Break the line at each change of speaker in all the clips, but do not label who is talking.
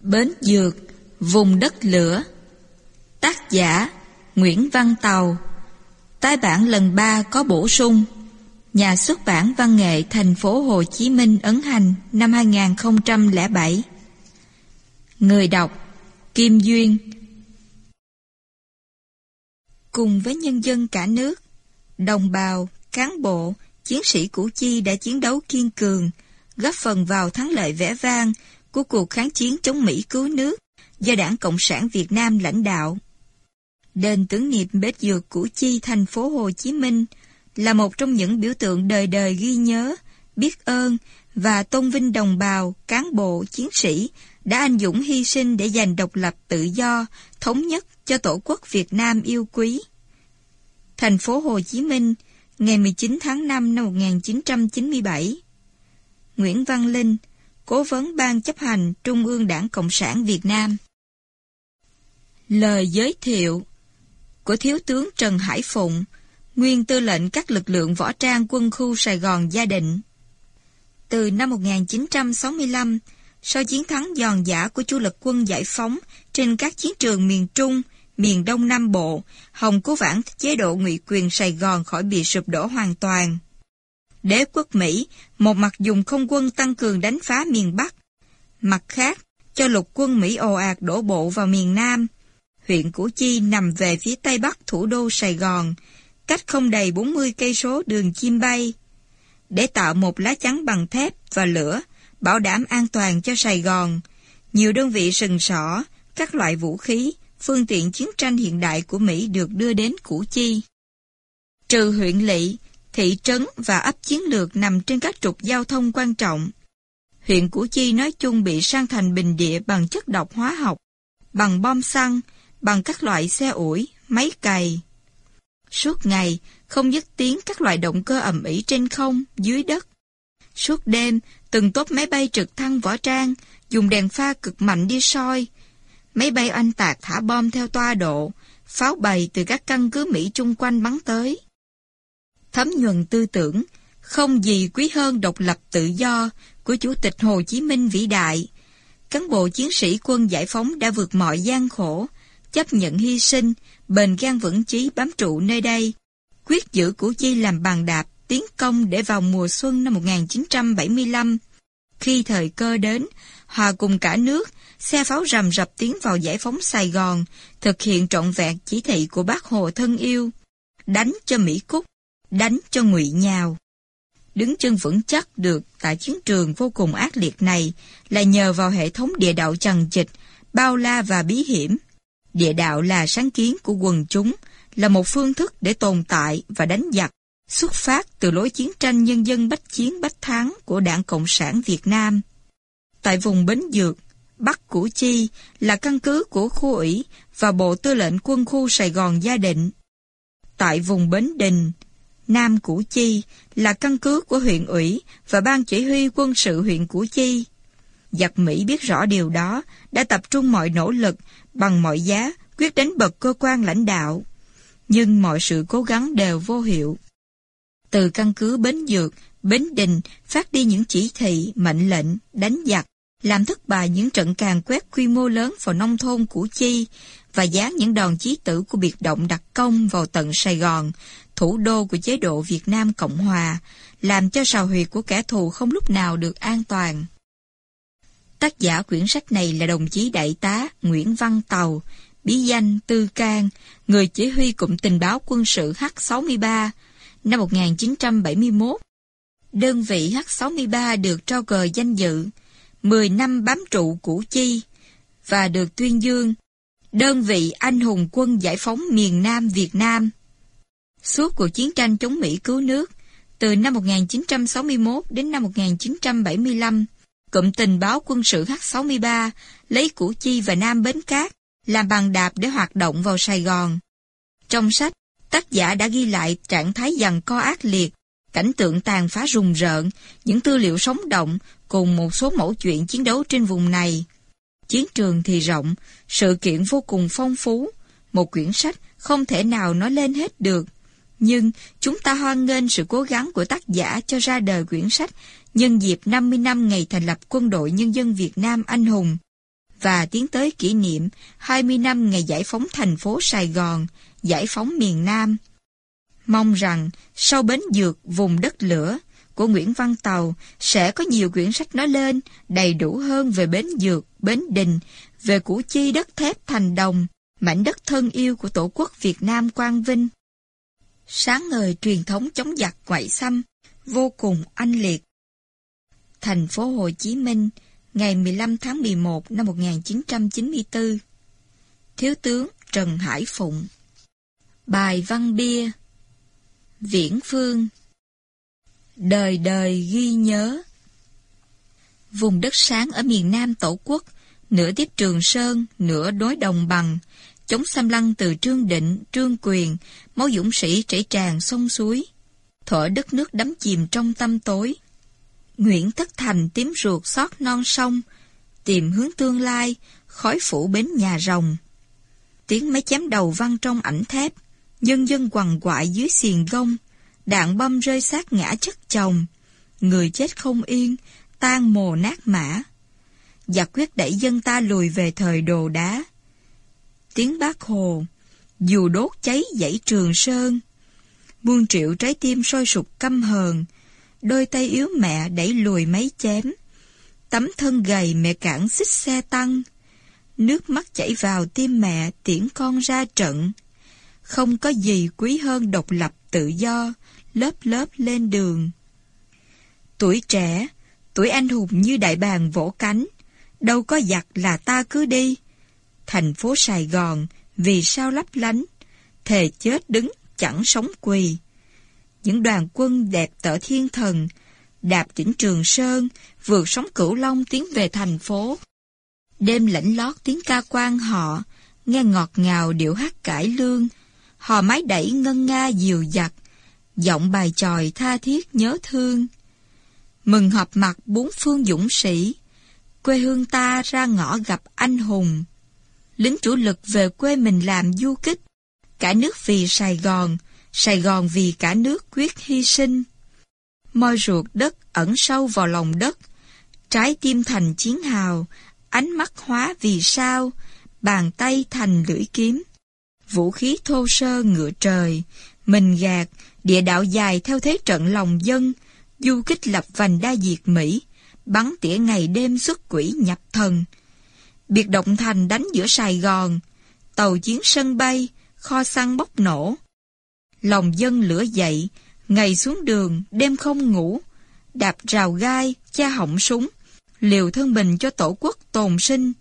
Bến Dược, vùng đất lửa. Tác giả Nguyễn Văn Tàu. Tái bản lần 3 có bổ sung. Nhà xuất bản văn nghệ thành phố Hồ Chí Minh ấn hành năm 2007 Người đọc Kim Duyên. Cùng với nhân dân cả nước, đồng bào, cán bộ, chiến sĩ Củ Chi đã chiến đấu kiên cường, góp phần vào thắng lợi vẻ vang của cuộc kháng chiến chống Mỹ cứu nước do Đảng Cộng sản Việt Nam lãnh đạo. Đền tưởng niệm bếp dược Củ Chi thành phố Hồ Chí Minh là một trong những biểu tượng đời đời ghi nhớ, biết ơn và tôn vinh đồng bào, cán bộ, chiến sĩ đã anh dũng hy sinh để giành độc lập tự do, thống nhất cho Tổ quốc Việt Nam yêu quý. Thành phố Hồ Chí Minh, ngày 19 tháng 5 năm 1997 Nguyễn Văn Linh, Cố vấn Ban chấp hành Trung ương Đảng Cộng sản Việt Nam Lời giới thiệu của Thiếu tướng Trần Hải Phụng, nguyên tư lệnh các lực lượng võ trang quân khu Sài Gòn Gia Định. Từ năm 1965, sau chiến thắng giòn giả của chủ lực quân giải phóng trên các chiến trường miền Trung, miền Đông Nam Bộ, Hồng cứu vãn chế độ ngụy quyền Sài Gòn khỏi bị sụp đổ hoàn toàn. Đế quốc Mỹ một mặt dùng không quân tăng cường đánh phá miền Bắc, mặt khác cho lục quân Mỹ ồ ạt đổ bộ vào miền Nam. Huyện Củ Chi nằm về phía tây bắc thủ đô Sài Gòn, cách không đầy 40 cây số đường chim bay. Để tạo một lá chắn bằng thép và lửa, bảo đảm an toàn cho Sài Gòn, nhiều đơn vị sừng sỏ, các loại vũ khí, phương tiện chiến tranh hiện đại của Mỹ được đưa đến Củ Chi. Trừ huyện lỵ, thị trấn và ấp chiến lược nằm trên các trục giao thông quan trọng. Huyện Củ Chi nói chung bị sang thành bình địa bằng chất độc hóa học, bằng bom xăng, bằng các loại xe ủi, máy cày. Suốt ngày, không dứt tiếng các loại động cơ ầm ĩ trên không, dưới đất. Suốt đêm, từng tốp máy bay trực thăng võ trang, dùng đèn pha cực mạnh đi soi. Máy bay anh tạc thả bom theo toa độ, pháo bày từ các căn cứ Mỹ chung quanh bắn tới thấm nhuần tư tưởng, không gì quý hơn độc lập tự do của Chủ tịch Hồ Chí Minh vĩ đại. Cán bộ chiến sĩ quân giải phóng đã vượt mọi gian khổ, chấp nhận hy sinh, bền gan vững chí bám trụ nơi đây, quyết giữ Củ Chi làm bàn đạp, tiến công để vào mùa xuân năm 1975. Khi thời cơ đến, hòa cùng cả nước, xe pháo rầm rập tiến vào giải phóng Sài Gòn, thực hiện trọn vẹn chỉ thị của bác Hồ thân yêu, đánh cho Mỹ Cúc, đánh cho ngụy nhào. Đứng chân vững chắc được tại chiến trường vô cùng ác liệt này là nhờ vào hệ thống địa đạo chằng chịt, bao la và bí hiểm. Địa đạo là sáng kiến của quần chúng, là một phương thức để tồn tại và đánh giặc, xuất phát từ lối chiến tranh nhân dân bách chiến bách thắng của Đảng Cộng sản Việt Nam. Tại vùng Bến Dược, Bắc Củ Chi là căn cứ của khu ủy và Bộ Tư lệnh Quân khu Sài Gòn Gia Định. Tại vùng Bến Đình, Nam Củ Chi là căn cứ của huyện ủy và ban chỉ huy quân sự huyện Củ Chi. Giặc Mỹ biết rõ điều đó, đã tập trung mọi nỗ lực, bằng mọi giá, quyết đánh bật cơ quan lãnh đạo. Nhưng mọi sự cố gắng đều vô hiệu. Từ căn cứ Bến Dược, Bến Đình phát đi những chỉ thị, mệnh lệnh, đánh giặc, làm thất bại những trận càn quét quy mô lớn vào nông thôn Củ Chi và dán những đòn chí tử của biệt động đặc công vào tận Sài Gòn, thủ đô của chế độ Việt Nam Cộng Hòa, làm cho sào huyệt của kẻ thù không lúc nào được an toàn. Tác giả quyển sách này là đồng chí đại tá Nguyễn Văn Tàu, bí danh Tư Can, người chỉ huy cụm tình báo quân sự H-63 năm 1971. Đơn vị H-63 được trao cờ danh dự 10 năm bám trụ Củ Chi và được tuyên dương đơn vị anh hùng quân giải phóng miền Nam Việt Nam. Suốt cuộc chiến tranh chống Mỹ cứu nước, từ năm 1961 đến năm 1975, cụm tình báo quân sự H-63 lấy Củ Chi và Nam Bến Cát làm bằng đạp để hoạt động vào Sài Gòn. Trong sách, tác giả đã ghi lại trạng thái dằn co ác liệt, cảnh tượng tàn phá rùng rợn, những tư liệu sống động cùng một số mẫu chuyện chiến đấu trên vùng này. Chiến trường thì rộng, sự kiện vô cùng phong phú, một quyển sách không thể nào nói lên hết được. Nhưng chúng ta hoan nghênh sự cố gắng của tác giả cho ra đời quyển sách nhân dịp 50 năm ngày thành lập Quân đội Nhân dân Việt Nam anh hùng và tiến tới kỷ niệm 20 năm ngày giải phóng thành phố Sài Gòn, giải phóng miền Nam. Mong rằng sau bến dược vùng đất lửa của Nguyễn Văn Tàu sẽ có nhiều quyển sách nói lên đầy đủ hơn về bến dược, bến đình, về củ chi đất thép thành đồng, mảnh đất thân yêu của Tổ quốc Việt Nam Quang Vinh. Sáng ngời truyền thống chống giặc ngoại xâm, vô cùng anh liệt. Thành phố Hồ Chí Minh, ngày 15 tháng 11 năm 1994 Thiếu tướng Trần Hải Phụng. Bài văn bia Viễn Phương. Đời đời ghi nhớ. Vùng đất sáng ở miền Nam Tổ quốc, nửa tiếp Trường Sơn, nửa đối đồng bằng, chống xâm lăng từ Trương Định, Trương Quyền, máu dũng sĩ chảy tràn sông suối. Thở đất nước đắm chìm trong tâm tối. Nguyễn Tất Thành tím ruột xót non sông, tìm hướng tương lai, khói phủ bến nhà rồng. Tiếng máy chém đầu văng trong ảnh thép, dân dân quằn quại dưới xiềng gông, đạn bom rơi sát ngã chất chồng, người chết không yên, tan mồ nát mã. Giặc quyết đẩy dân ta lùi về thời đồ đá. Tiếng bác hồ, dù đốt cháy dãy trường sơn, muôn triệu trái tim sôi sục căm hờn, đôi tay yếu mẹ đẩy lùi máy chém. Tấm thân gầy mẹ cản xích xe tăng, nước mắt chảy vào tim mẹ tiễn con ra trận. Không có gì quý hơn độc lập tự do, lớp lớp lên đường. Tuổi trẻ, tuổi anh hùng như đại bàng vỗ cánh, đâu có giặc là ta cứ đi. Thành phố Sài Gòn, vì sao lấp lánh, thề chết đứng, chẳng sống quỳ. Những đoàn quân đẹp tở thiên thần, đạp chỉnh Trường Sơn, vượt sóng Cửu Long tiến về thành phố. Đêm lãnh lót tiếng ca quan họ, nghe ngọt ngào điệu hát cải lương, hò mái đẩy ngân nga dìu dặt, giọng bài tròi tha thiết nhớ thương. Mừng họp mặt bốn phương dũng sĩ, quê hương ta ra ngõ gặp anh hùng. Lính chủ lực về quê mình làm du kích, cả nước vì Sài Gòn, Sài Gòn vì cả nước quyết hy sinh. Môi ruột đất ẩn sâu vào lòng đất, trái tim thành chiến hào, ánh mắt hóa vì sao, bàn tay thành lưỡi kiếm. Vũ khí thô sơ ngựa trời, mình gạt, địa đạo dài theo thế trận lòng dân, du kích lập vành đa diệt Mỹ, bắn tỉa ngày đêm xuất quỷ nhập thần. Biệt động thành đánh giữa Sài Gòn, tàu chiến sân bay, kho xăng bốc nổ. Lòng dân lửa dậy, ngày xuống đường, đêm không ngủ, đạp rào gai, cha hỏng súng, liều thân mình cho tổ quốc tồn sinh.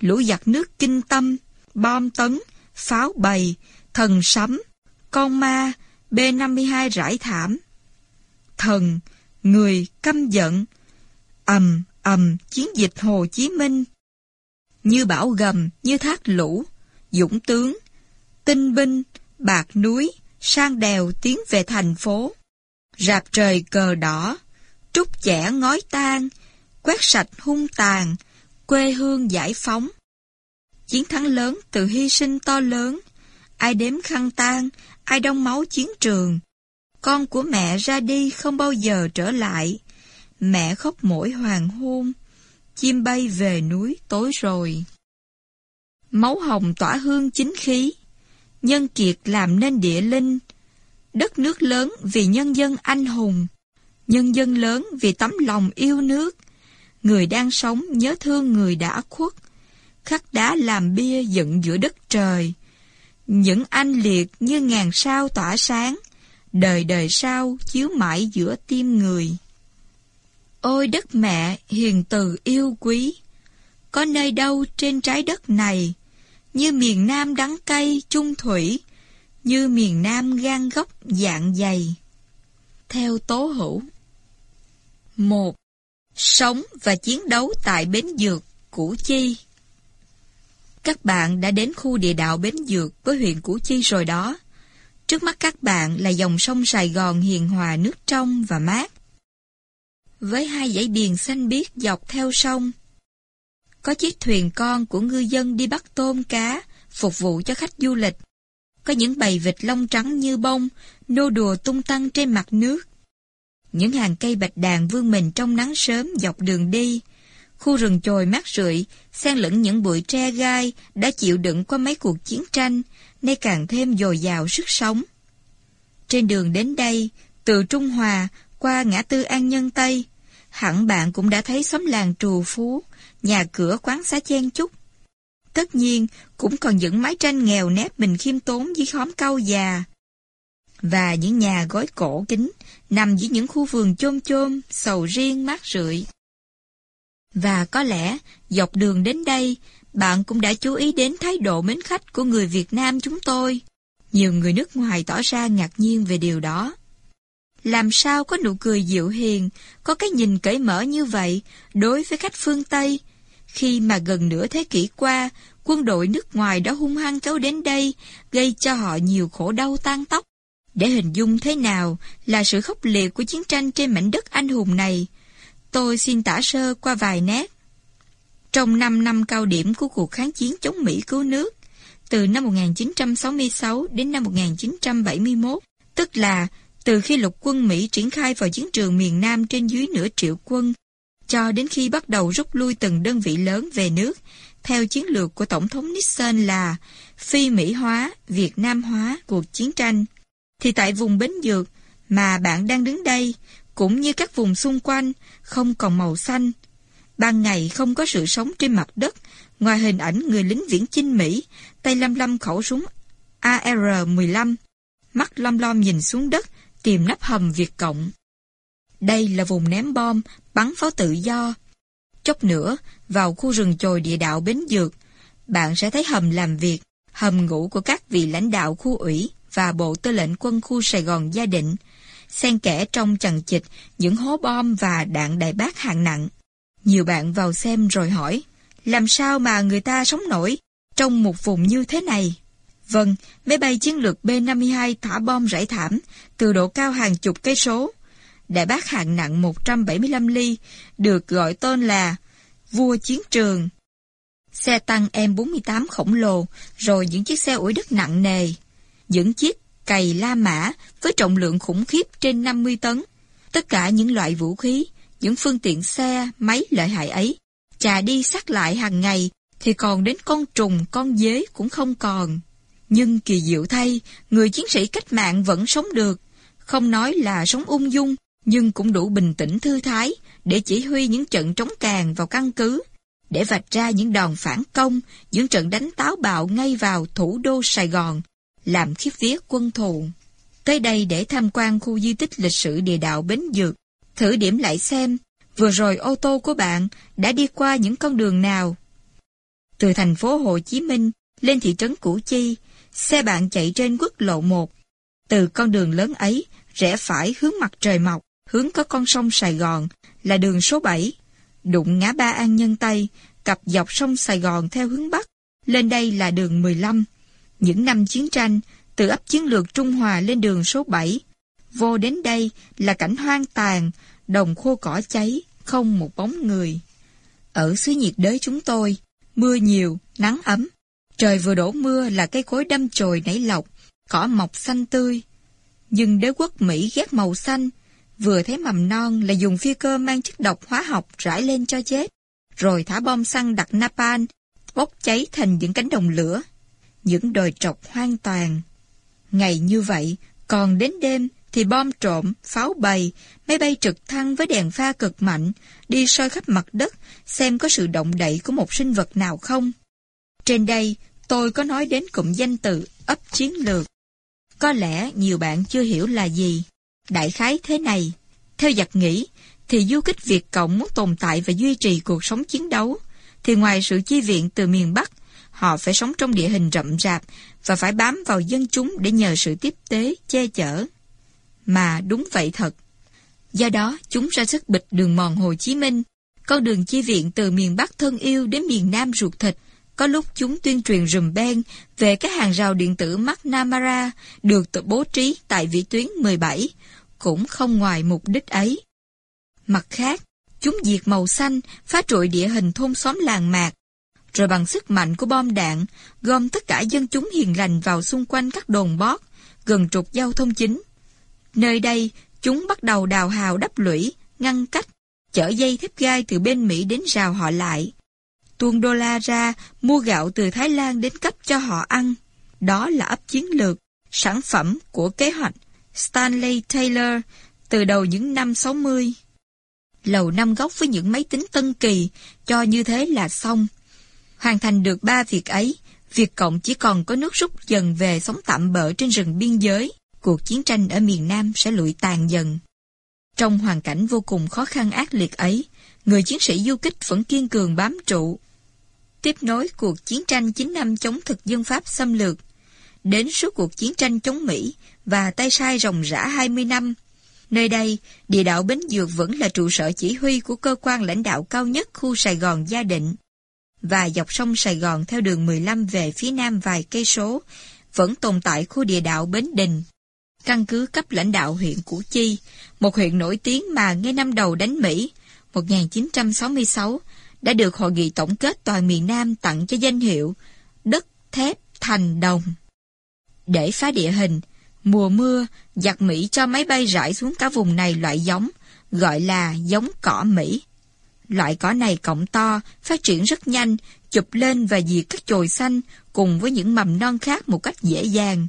Lũ giặc nước kinh tâm, bom tấn, pháo bầy, thần sấm, con ma, B-52 rải thảm. Thần, người căm giận, ầm ầm chiến dịch Hồ Chí Minh. Như bão gầm, như thác lũ, dũng tướng, tinh binh, bạc núi, sang đèo tiến về thành phố. Rạp trời cờ đỏ, trúc chẻ ngói tan, quét sạch hung tàn, quê hương giải phóng. Chiến thắng lớn từ hy sinh to lớn, ai đếm khăn tan, ai đông máu chiến trường. Con của mẹ ra đi không bao giờ trở lại. Mẹ khóc mỗi hoàng hôn, chim bay về núi tối rồi. Máu hồng tỏa hương chính khí, nhân kiệt làm nên địa linh. Đất nước lớn vì nhân dân anh hùng, nhân dân lớn vì tấm lòng yêu nước. Người đang sống nhớ thương người đã khuất, khắc đá làm bia dựng giữa đất trời. Những anh liệt như ngàn sao tỏa sáng, đời đời sau chiếu mãi giữa tim người. Ôi đất mẹ hiền từ yêu quý, có nơi đâu trên trái đất này, như miền Nam đắng cay chung thủy, như miền Nam gan góc dạng dày. Theo Tố Hữu một Sống và chiến đấu tại Bến Dược, Củ Chi Các bạn đã đến khu địa đạo Bến Dược với huyện Củ Chi rồi đó. Trước mắt các bạn là dòng sông Sài Gòn hiền hòa nước trong và mát. Với hai dãy biển xanh biếc dọc theo sông. Có chiếc thuyền con của ngư dân đi bắt tôm cá, phục vụ cho khách du lịch. Có những bầy vịt lông trắng như bông, nô đùa tung tăng trên mặt nước. Những hàng cây bạch đàn vươn mình trong nắng sớm dọc đường đi, khu rừng chồi mát rượi, xen lẫn những bụi tre gai đã chịu đựng qua mấy cuộc chiến tranh, nay càng thêm dồi dào sức sống. Trên đường đến đây, từ Trung Hòa qua ngã tư An Nhân Tây, hẳn bạn cũng đã thấy xóm làng trù phú, nhà cửa quán xá chen chúc. Tất nhiên, cũng còn những mái tranh nghèo nép mình khiêm tốn dưới khóm cau già. Và những nhà gói cổ kính, nằm dưới những khu vườn chôm chôm, sầu riêng mát rượi. Và có lẽ, dọc đường đến đây, bạn cũng đã chú ý đến thái độ mến khách của người Việt Nam chúng tôi. Nhiều người nước ngoài tỏ ra ngạc nhiên về điều đó. Làm sao có nụ cười dịu hiền, có cái nhìn cởi mở như vậy đối với khách phương Tây, khi mà gần nửa thế kỷ qua, quân đội nước ngoài đã hung hăng kéo đến đây, gây cho họ nhiều khổ đau tan tóc. Để hình dung thế nào là sự khốc liệt của chiến tranh trên mảnh đất anh hùng này, tôi xin tả sơ qua vài nét. Trong 5 năm cao điểm của cuộc kháng chiến chống Mỹ cứu nước, từ năm 1966 đến năm 1971, tức là từ khi lục quân Mỹ triển khai vào chiến trường miền Nam trên dưới nửa triệu quân, cho đến khi bắt đầu rút lui từng đơn vị lớn về nước, theo chiến lược của Tổng thống Nixon là phi Mỹ hóa, Việt Nam hóa cuộc chiến tranh, thì tại vùng Bến Dược mà bạn đang đứng đây, cũng như các vùng xung quanh, không còn màu xanh. Ban ngày không có sự sống trên mặt đất, ngoài hình ảnh người lính viễn chinh Mỹ, tay lăm lăm khẩu súng AR-15, mắt lom lom nhìn xuống đất, tìm nắp hầm Việt Cộng. Đây là vùng ném bom, bắn pháo tự do. Chốc nữa, vào khu rừng chồi địa đạo Bến Dược, bạn sẽ thấy hầm làm việc, hầm ngủ của các vị lãnh đạo khu ủy và Bộ Tư lệnh Quân khu Sài Gòn Gia Định, xen kẽ trong chằng chịch những hố bom và đạn đại bác hạng nặng. Nhiều bạn vào xem rồi hỏi, làm sao mà người ta sống nổi trong một vùng như thế này? Vâng, máy bay chiến lược B-52 thả bom rải thảm từ độ cao hàng chục cây số. Đại bác hạng nặng 175 ly, được gọi tên là Vua Chiến Trường. Xe tăng M48 khổng lồ, rồi những chiếc xe ủi đất nặng nề. Những chiếc cày La Mã với trọng lượng khủng khiếp trên 50 tấn. Tất cả những loại vũ khí, những phương tiện xe, máy lợi hại ấy, chà đi sát lại hàng ngày, thì còn đến con trùng, con dế cũng không còn. Nhưng kỳ diệu thay, người chiến sĩ cách mạng vẫn sống được. Không nói là sống ung dung, nhưng cũng đủ bình tĩnh thư thái để chỉ huy những trận trống càng vào căn cứ, để vạch ra những đòn phản công, những trận đánh táo bạo ngay vào thủ đô Sài Gòn, làm khiếp vía quân thù. Tới đây để tham quan khu di tích lịch sử địa đạo Bến Dược, thử điểm lại xem, vừa rồi ô tô của bạn đã đi qua những con đường nào. Từ thành phố Hồ Chí Minh lên thị trấn Củ Chi, xe bạn chạy trên quốc lộ 1. Từ con đường lớn ấy, rẽ phải hướng mặt trời mọc, hướng có con sông Sài Gòn, là đường số 7. Đụng ngã ba An Nhân Tây, cặp dọc sông Sài Gòn theo hướng Bắc, lên đây là đường 15. Những năm chiến tranh, từ ấp chiến lược Trung Hòa lên đường số 7, vô đến đây là cảnh hoang tàn, đồng khô cỏ cháy, không một bóng người. Ở xứ nhiệt đới chúng tôi, mưa nhiều, nắng ấm. Trời vừa đổ mưa là cây cối đâm chồi nảy lọc, cỏ mọc xanh tươi. Nhưng đế quốc Mỹ ghét màu xanh, vừa thấy mầm non là dùng phi cơ mang chất độc hóa học rải lên cho chết, rồi thả bom xăng đặt napalm, bốc cháy thành những cánh đồng lửa, những đồi trọc hoang toàn. Ngày như vậy, còn đến đêm thì bom trộm, pháo bày, máy bay trực thăng với đèn pha cực mạnh, đi soi khắp mặt đất, xem có sự động đậy của một sinh vật nào không. Trên đây, tôi có nói đến cụm danh từ ấp chiến lược. Có lẽ nhiều bạn chưa hiểu là gì. Đại khái thế này, theo giặc nghĩ, thì du kích Việt Cộng muốn tồn tại và duy trì cuộc sống chiến đấu, thì ngoài sự chi viện từ miền Bắc, họ phải sống trong địa hình rậm rạp và phải bám vào dân chúng để nhờ sự tiếp tế, che chở. Mà đúng vậy thật. Do đó, chúng ra sức bịch đường mòn Hồ Chí Minh, con đường chi viện từ miền Bắc thân yêu đến miền Nam ruột thịt. Có lúc chúng tuyên truyền rùm beng về các hàng rào điện tử McNamara được tự bố trí tại vĩ tuyến 17, cũng không ngoài mục đích ấy. Mặt khác, chúng diệt màu xanh, phá trụi địa hình thôn xóm làng mạc, rồi bằng sức mạnh của bom đạn, gom tất cả dân chúng hiền lành vào xung quanh các đồn bót, gần trục giao thông chính. Nơi đây, chúng bắt đầu đào hào đắp lũy, ngăn cách, chở dây thép gai từ bên Mỹ đến rào họ lại. Tuôn đô la ra, mua gạo từ Thái Lan đến cấp cho họ ăn. Đó là ấp chiến lược, sản phẩm của kế hoạch Stanley Taylor từ đầu những năm 60. Lầu năm góc với những máy tính tân kỳ, cho như thế là xong. Hoàn thành được ba việc ấy, Việt Cộng chỉ còn có nước rút dần về sống tạm bỡ trên rừng biên giới. Cuộc chiến tranh ở miền Nam sẽ lụi tàn dần. Trong hoàn cảnh vô cùng khó khăn ác liệt ấy, người chiến sĩ du kích vẫn kiên cường bám trụ. Tiếp nối cuộc chiến tranh 9 năm chống thực dân Pháp xâm lược, đến suốt cuộc chiến tranh chống Mỹ và tay sai ròng rã 20 năm. Nơi đây, địa đạo Bến Dược vẫn là trụ sở chỉ huy của cơ quan lãnh đạo cao nhất khu Sài Gòn Gia Định. Và dọc sông Sài Gòn theo đường 15 về phía nam vài cây số, vẫn tồn tại khu địa đạo Bến Đình. Căn cứ cấp lãnh đạo huyện Củ Chi, một huyện nổi tiếng mà ngay năm đầu đánh Mỹ, 1966, đã được Hội nghị tổng kết toàn miền Nam tặng cho danh hiệu Đất Thép Thành Đồng. Để phá địa hình, mùa mưa, giặc Mỹ cho máy bay rải xuống cả vùng này loại giống, gọi là giống cỏ Mỹ. Loại cỏ này cọng to, phát triển rất nhanh, chụp lên và diệt các chồi xanh cùng với những mầm non khác một cách dễ dàng.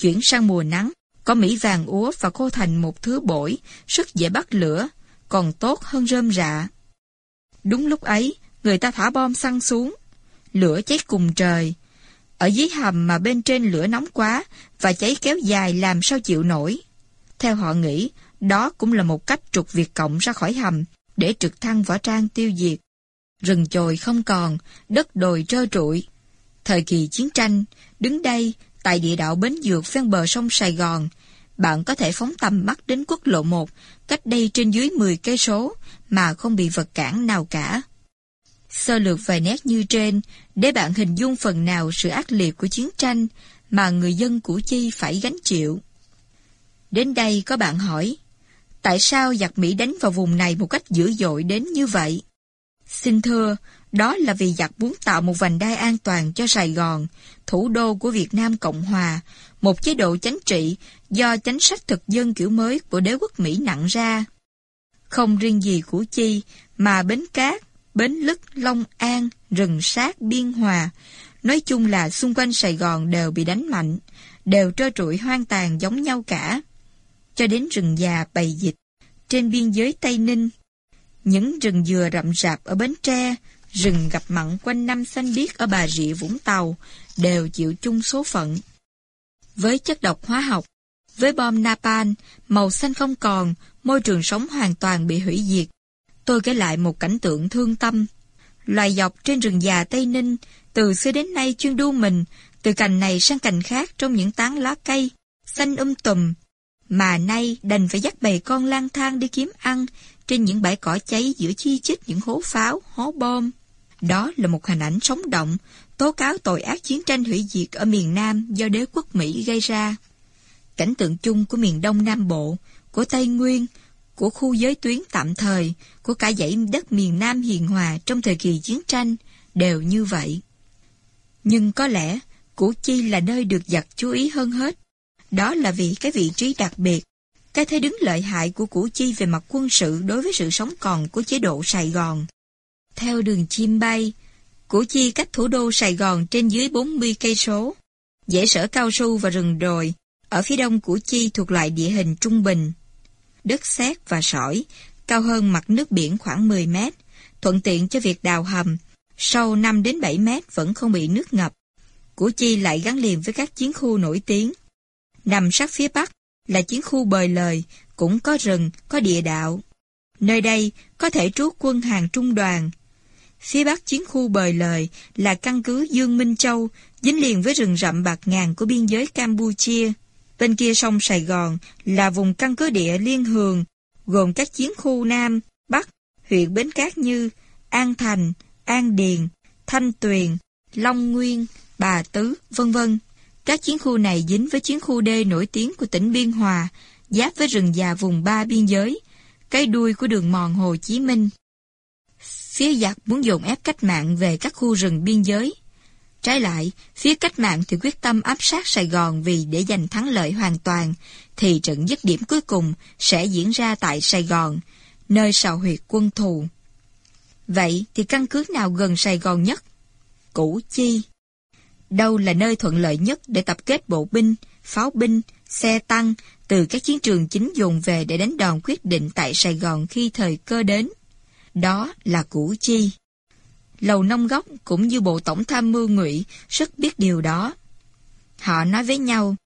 Chuyển sang mùa nắng, có Mỹ vàng úa và khô thành một thứ bổi, rất dễ bắt lửa, còn tốt hơn rơm rạ. Đúng lúc ấy, người ta thả bom xăng xuống. Lửa cháy cùng trời. Ở dưới hầm mà bên trên lửa nóng quá và cháy kéo dài làm sao chịu nổi. Theo họ nghĩ, đó cũng là một cách trục Việt Cộng ra khỏi hầm để trực thăng võ trang tiêu diệt. Rừng chồi không còn, đất đồi trơ trụi. Thời kỳ chiến tranh, đứng đây, tại địa đạo Bến Dược ven bờ sông Sài Gòn, bạn có thể phóng tầm mắt đến quốc lộ 1, cách đây trên dưới 10 cây số, mà không bị vật cản nào cả. Sơ lược vài nét như trên, để bạn hình dung phần nào sự ác liệt của chiến tranh mà người dân Củ Chi phải gánh chịu. Đến đây có bạn hỏi, tại sao giặc Mỹ đánh vào vùng này một cách dữ dội đến như vậy? Xin thưa, đó là vì giặc muốn tạo một vành đai an toàn cho Sài Gòn, thủ đô của Việt Nam Cộng Hòa, một chế độ chính trị do chính sách thực dân kiểu mới của đế quốc Mỹ nặng ra. Không riêng gì Củ Chi, mà Bến Cát, Bến Lức, Long An, Rừng Sát, Biên Hòa, nói chung là xung quanh Sài Gòn đều bị đánh mạnh, đều trơ trụi hoang tàn giống nhau cả. Cho đến rừng già bầy dịch, trên biên giới Tây Ninh, những rừng dừa rậm rạp ở Bến Tre, rừng gặp mặn quanh năm xanh biếc ở Bà Rịa Vũng Tàu, đều chịu chung số phận. Với chất độc hóa học, với bom napalm, màu xanh không còn, môi trường sống hoàn toàn bị hủy diệt. Tôi kể lại một cảnh tượng thương tâm. Loài dọc trên rừng già Tây Ninh, từ xưa đến nay chuyên đu mình, từ cành này sang cành khác trong những tán lá cây, xanh um tùm. Mà nay đành phải dắt bầy con lang thang đi kiếm ăn trên những bãi cỏ cháy giữa chi chít những hố pháo, hố bom. Đó là một hình ảnh sống động, tố cáo tội ác chiến tranh hủy diệt ở miền Nam do đế quốc Mỹ gây ra. Cảnh tượng chung của miền Đông Nam Bộ, của Tây Nguyên, của khu giới tuyến tạm thời, của cả dãy đất miền Nam hiền hòa trong thời kỳ chiến tranh, đều như vậy. Nhưng có lẽ, Củ Chi là nơi được giặc chú ý hơn hết. Đó là vì cái vị trí đặc biệt, cái thế đứng lợi hại của Củ Chi về mặt quân sự đối với sự sống còn của chế độ Sài Gòn. Theo đường chim bay, Củ Chi cách thủ đô Sài Gòn trên dưới 40 cây số. Dễ sở cao su và rừng đồi, ở phía đông Củ Chi thuộc loại địa hình trung bình. Đất sét và sỏi, cao hơn mặt nước biển khoảng 10 mét, thuận tiện cho việc đào hầm, sâu 5 đến 7 mét vẫn không bị nước ngập. Củ Chi lại gắn liền với các chiến khu nổi tiếng. Nằm sát phía bắc là chiến khu bời lời, cũng có rừng, có địa đạo. Nơi đây có thể trú quân hàng trung đoàn, Phía bắc chiến khu bời lời là căn cứ Dương Minh Châu, dính liền với rừng rậm bạc ngàn của biên giới Campuchia. Bên kia sông Sài Gòn là vùng căn cứ địa liên hường, gồm các chiến khu Nam, Bắc, huyện Bến Cát như An Thành, An Điền, Thanh Tuyền, Long Nguyên, Bà Tứ, vân vân. Các chiến khu này dính với chiến khu D nổi tiếng của tỉnh Biên Hòa, giáp với rừng già vùng ba biên giới, cái đuôi của đường mòn Hồ Chí Minh. Phía giặc muốn dồn ép cách mạng về các khu rừng biên giới. Trái lại, phía cách mạng thì quyết tâm áp sát Sài Gòn vì để giành thắng lợi hoàn toàn, thì trận dứt điểm cuối cùng sẽ diễn ra tại Sài Gòn, nơi sào huyệt quân thù. Vậy thì căn cứ nào gần Sài Gòn nhất? Củ Chi. Đâu là nơi thuận lợi nhất để tập kết bộ binh, pháo binh, xe tăng từ các chiến trường chính dùng về để đánh đòn quyết định tại Sài Gòn khi thời cơ đến? Đó là Củ Chi. Lầu Nông Góc cũng như Bộ Tổng tham mưu ngụy rất biết điều đó. Họ nói với nhau,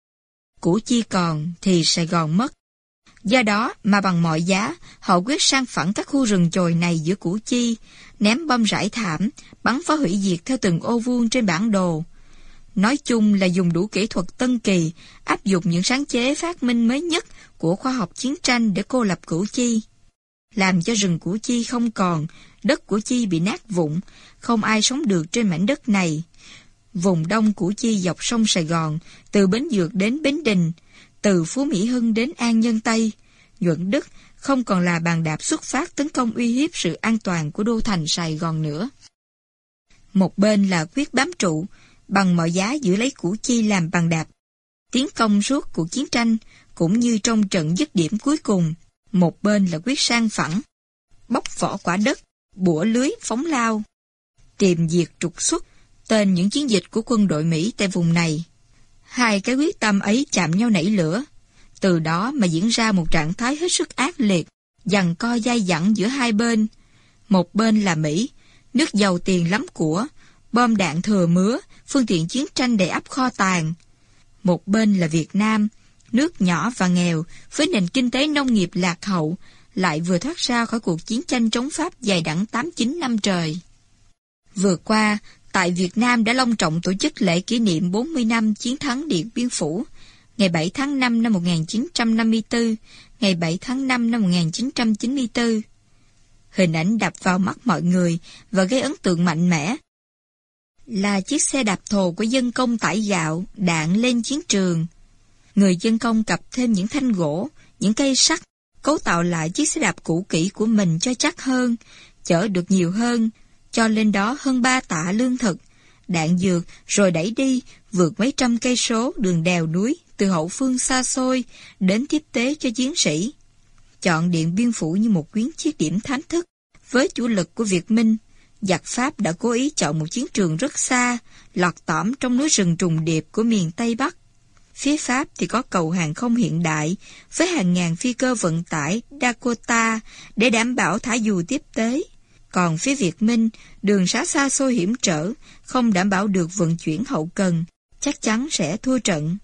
Củ Chi còn thì Sài Gòn mất. Do đó mà bằng mọi giá, họ quyết sang phẳng các khu rừng chồi này giữa Củ Chi, ném bom rải thảm, bắn phá hủy diệt theo từng ô vuông trên bản đồ. Nói chung là dùng đủ kỹ thuật tân kỳ, áp dụng những sáng chế phát minh mới nhất của khoa học chiến tranh để cô lập Củ Chi. Làm cho rừng Củ Chi không còn, đất Củ Chi bị nát vụn, không ai sống được trên mảnh đất này. Vùng đông Củ Chi dọc sông Sài Gòn, từ Bến Dược đến Bến Đình, từ Phú Mỹ Hưng đến An Nhân Tây, nhuận Đức không còn là bàn đạp xuất phát tấn công uy hiếp sự an toàn của đô thành Sài Gòn nữa. Một bên là quyết bám trụ, bằng mọi giá giữ lấy Củ Chi làm bàn đạp. Tiến công suốt cuộc chiến tranh, cũng như trong trận dứt điểm cuối cùng, một bên là quyết sang phẳng, bóc vỏ quả đất, bủa lưới phóng lao, tìm diệt trục xuất tên những chiến dịch của quân đội Mỹ tại vùng này. Hai cái quyết tâm ấy chạm nhau nảy lửa, từ đó mà diễn ra một trạng thái hết sức ác liệt, dằn co dai dẳng giữa hai bên. Một bên là Mỹ, nước giàu tiền lắm của, bom đạn thừa mứa, phương tiện chiến tranh đầy ắp kho tàng. Một bên là Việt Nam, nước nhỏ và nghèo, với nền kinh tế nông nghiệp lạc hậu, lại vừa thoát ra khỏi cuộc chiến tranh chống Pháp dài đẳng 8-9 năm trời. Vừa qua, tại Việt Nam đã long trọng tổ chức lễ kỷ niệm 40 năm chiến thắng Điện Biên Phủ, ngày 7 tháng 5 năm 1954, ngày 7 tháng 5 năm 1994. Hình ảnh đập vào mắt mọi người và gây ấn tượng mạnh mẽ là chiếc xe đạp thồ của dân công tải gạo, đạn lên chiến trường. Người dân công cặp thêm những thanh gỗ, những cây sắt, cấu tạo lại chiếc xe đạp cũ kỹ của mình cho chắc hơn, chở được nhiều hơn, cho lên đó hơn ba tạ lương thực, đạn dược, rồi đẩy đi, vượt mấy trăm cây số đường đèo núi, từ hậu phương xa xôi, đến tiếp tế cho chiến sĩ. Chọn Điện Biên Phủ như một quyến chiếc điểm thánh thức, với chủ lực của Việt Minh, giặc Pháp đã cố ý chọn một chiến trường rất xa, lọt tỏm trong núi rừng trùng điệp của miền Tây Bắc. Phía Pháp thì có cầu hàng không hiện đại với hàng ngàn phi cơ vận tải Dakota để đảm bảo thả dù tiếp tế. Còn phía Việt Minh, đường xá xa xôi hiểm trở, không đảm bảo được vận chuyển hậu cần, chắc chắn sẽ thua trận.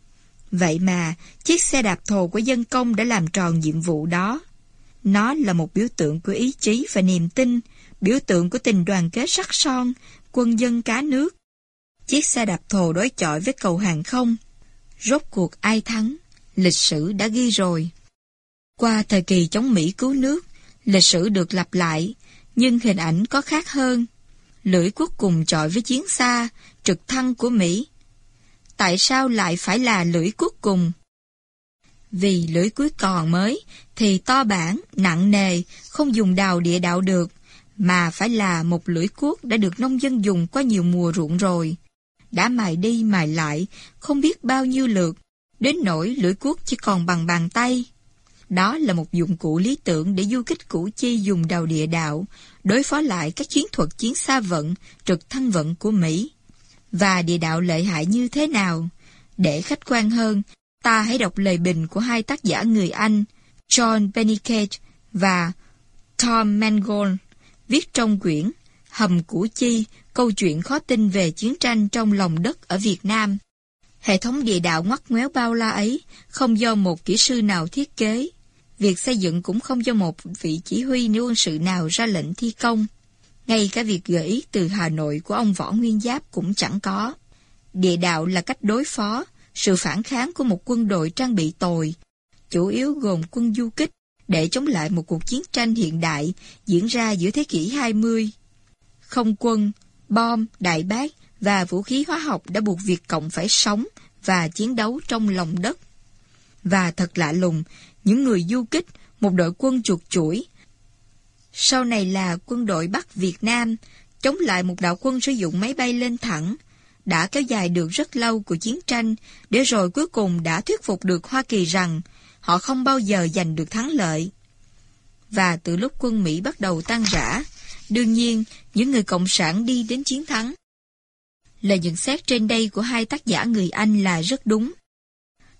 Vậy mà, chiếc xe đạp thồ của dân công đã làm tròn nhiệm vụ đó. Nó là một biểu tượng của ý chí và niềm tin, biểu tượng của tình đoàn kết sắc son, quân dân cá nước. Chiếc xe đạp thồ đối chọi với cầu hàng không. Rốt cuộc ai thắng? Lịch sử đã ghi rồi. Qua thời kỳ chống Mỹ cứu nước, lịch sử được lặp lại, nhưng hình ảnh có khác hơn. Lưỡi cuối cùng chọi với chiến xa, trực thăng của Mỹ. Tại sao lại phải là lưỡi cuối cùng? Vì lưỡi cuối còn mới, thì to bản, nặng nề, không dùng đào địa đạo được, mà phải là một lưỡi cuốc đã được nông dân dùng qua nhiều mùa ruộng rồi. Đã mài đi mài lại, không biết bao nhiêu lượt, đến nỗi lưỡi cuốc chỉ còn bằng bàn tay. Đó là một dụng cụ lý tưởng để du kích củ chi dùng đầu địa đạo, đối phó lại các chiến thuật chiến xa vận, trực thăng vận của Mỹ. Và địa đạo lợi hại như thế nào? Để khách quan hơn, ta hãy đọc lời bình của hai tác giả người Anh, John Pennicate và Tom Mangold, viết trong quyển Hầm Củ Chi, câu chuyện khó tin về chiến tranh trong lòng đất ở Việt Nam. Hệ thống địa đạo ngoắt ngoéo bao la ấy không do một kỹ sư nào thiết kế. Việc xây dựng cũng không do một vị chỉ huy quân sự nào ra lệnh thi công. Ngay cả việc gợi ý từ Hà Nội của ông Võ Nguyên Giáp cũng chẳng có. Địa đạo là cách đối phó, sự phản kháng của một quân đội trang bị tồi, chủ yếu gồm quân du kích, để chống lại một cuộc chiến tranh hiện đại diễn ra giữa thế kỷ 20. Không quân, bom, đại bác và vũ khí hóa học đã buộc Việt Cộng phải sống và chiến đấu trong lòng đất. Và thật lạ lùng, những người du kích, một đội quân chuột chuỗi, sau này là quân đội Bắc Việt Nam, chống lại một đạo quân sử dụng máy bay lên thẳng, đã kéo dài được rất lâu của chiến tranh, để rồi cuối cùng đã thuyết phục được Hoa Kỳ rằng họ không bao giờ giành được thắng lợi. và từ lúc quân Mỹ bắt đầu tan rã, đương nhiên những người Cộng sản đi đến chiến thắng. Lời nhận xét trên đây của hai tác giả người Anh là rất đúng.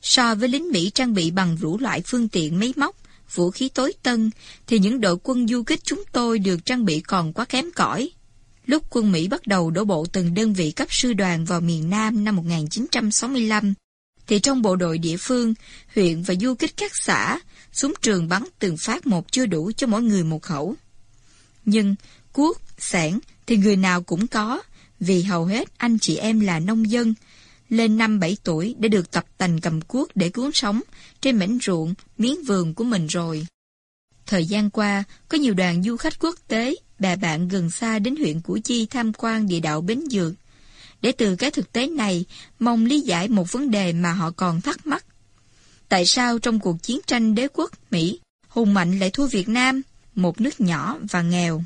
So với lính Mỹ trang bị bằng rủ loại phương tiện máy móc, vũ khí tối tân, thì những đội quân du kích chúng tôi được trang bị còn quá kém cỏi. Lúc quân Mỹ bắt đầu đổ bộ từng đơn vị cấp sư đoàn vào miền Nam năm 1965, thì trong bộ đội địa phương, huyện và du kích các xã, súng trường bắn từng phát một chưa đủ cho mỗi người một khẩu. Nhưng cuốc, sản thì người nào cũng có, vì hầu hết anh chị em là nông dân, lên năm 7 tuổi đã được tập tành cầm cuốc để cứu sống trên mảnh ruộng, miếng vườn của mình rồi. Thời gian qua, có nhiều đoàn du khách quốc tế, bà bạn gần xa đến huyện Củ Chi tham quan địa đạo Bến Dược. Để từ cái thực tế này, mong lý giải một vấn đề mà họ còn thắc mắc. Tại sao trong cuộc chiến tranh đế quốc Mỹ, hùng mạnh lại thua Việt Nam, một nước nhỏ và nghèo?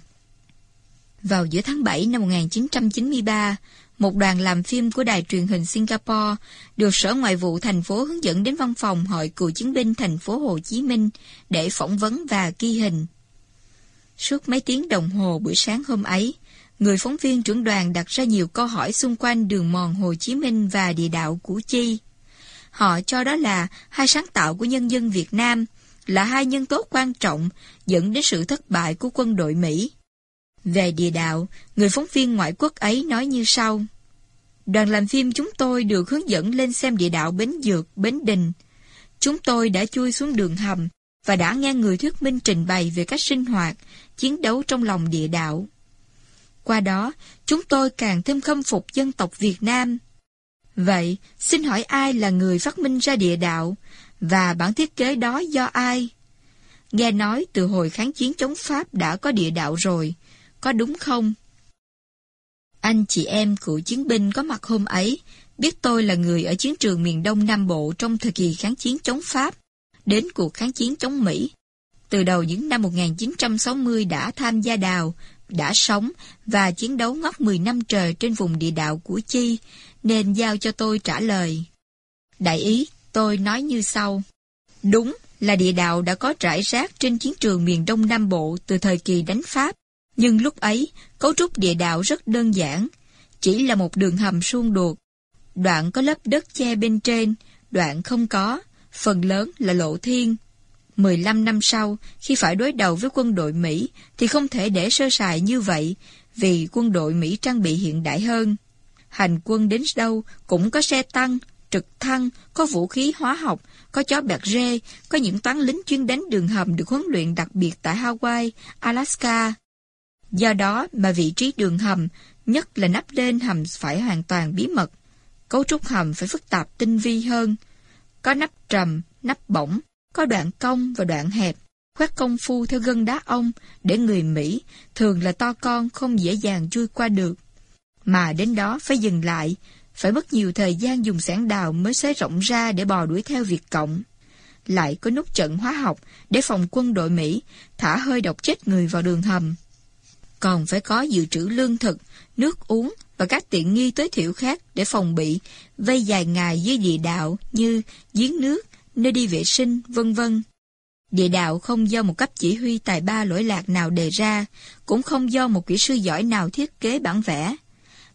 Vào giữa tháng 7 năm 1993, một đoàn làm phim của đài truyền hình Singapore được Sở Ngoại vụ thành phố hướng dẫn đến văn phòng Hội Cựu chiến binh thành phố Hồ Chí Minh để phỏng vấn và ghi hình. Suốt mấy tiếng đồng hồ buổi sáng hôm ấy, người phóng viên trưởng đoàn đặt ra nhiều câu hỏi xung quanh đường mòn Hồ Chí Minh và địa đạo Củ Chi. Họ cho đó là hai sáng tạo của nhân dân Việt Nam, là hai nhân tố quan trọng dẫn đến sự thất bại của quân đội Mỹ. Về địa đạo, người phóng viên ngoại quốc ấy nói như sau. Đoàn làm phim chúng tôi được hướng dẫn lên xem địa đạo Bến Dược, Bến Đình. Chúng tôi đã chui xuống đường hầm và đã nghe người thuyết minh trình bày về cách sinh hoạt, chiến đấu trong lòng địa đạo. Qua đó, chúng tôi càng thêm khâm phục dân tộc Việt Nam. Vậy, xin hỏi ai là người phát minh ra địa đạo, và bản thiết kế đó do ai? Nghe nói từ hồi kháng chiến chống Pháp đã có địa đạo rồi, có đúng không? Anh chị em cựu chiến binh có mặt hôm ấy, biết tôi là người ở chiến trường miền Đông Nam Bộ trong thời kỳ kháng chiến chống Pháp, đến cuộc kháng chiến chống Mỹ. Từ đầu những năm 1960 đã tham gia đào, đã sống và chiến đấu ngót 10 năm trời trên vùng địa đạo của Chi, nên giao cho tôi trả lời. Đại ý, tôi nói như sau. Đúng là địa đạo đã có trải rác trên chiến trường miền Đông Nam Bộ từ thời kỳ đánh Pháp, nhưng lúc ấy, cấu trúc địa đạo rất đơn giản, chỉ là một đường hầm suông đuột. Đoạn có lớp đất che bên trên, đoạn không có, phần lớn là lộ thiên. 15 năm sau, khi phải đối đầu với quân đội Mỹ, thì không thể để sơ sài như vậy, vì quân đội Mỹ trang bị hiện đại hơn. Hành quân đến đâu cũng có xe tăng, trực thăng, có vũ khí hóa học, có chó bẹt rê, có những toán lính chuyên đánh đường hầm được huấn luyện đặc biệt tại Hawaii, Alaska. Do đó mà vị trí đường hầm, nhất là nắp lên hầm phải hoàn toàn bí mật. Cấu trúc hầm phải phức tạp tinh vi hơn. Có nắp trầm, nắp bổng, có đoạn cong và đoạn hẹp, khoét công phu theo gân đá ong để người Mỹ, thường là to con không dễ dàng chui qua được. Mà đến đó phải dừng lại, phải mất nhiều thời gian dùng sản đào mới xới rộng ra để bò đuổi theo Việt Cộng. Lại có nút trận hóa học để phòng quân đội Mỹ thả hơi độc chết người vào đường hầm còn phải có dự trữ lương thực, nước uống và các tiện nghi tối thiểu khác để phòng bị vây dài ngày dưới địa đạo như giếng nước, nơi đi vệ sinh, vân vân. Địa đạo không do một cấp chỉ huy tài ba lỗi lạc nào đề ra, cũng không do một kỹ sư giỏi nào thiết kế bản vẽ,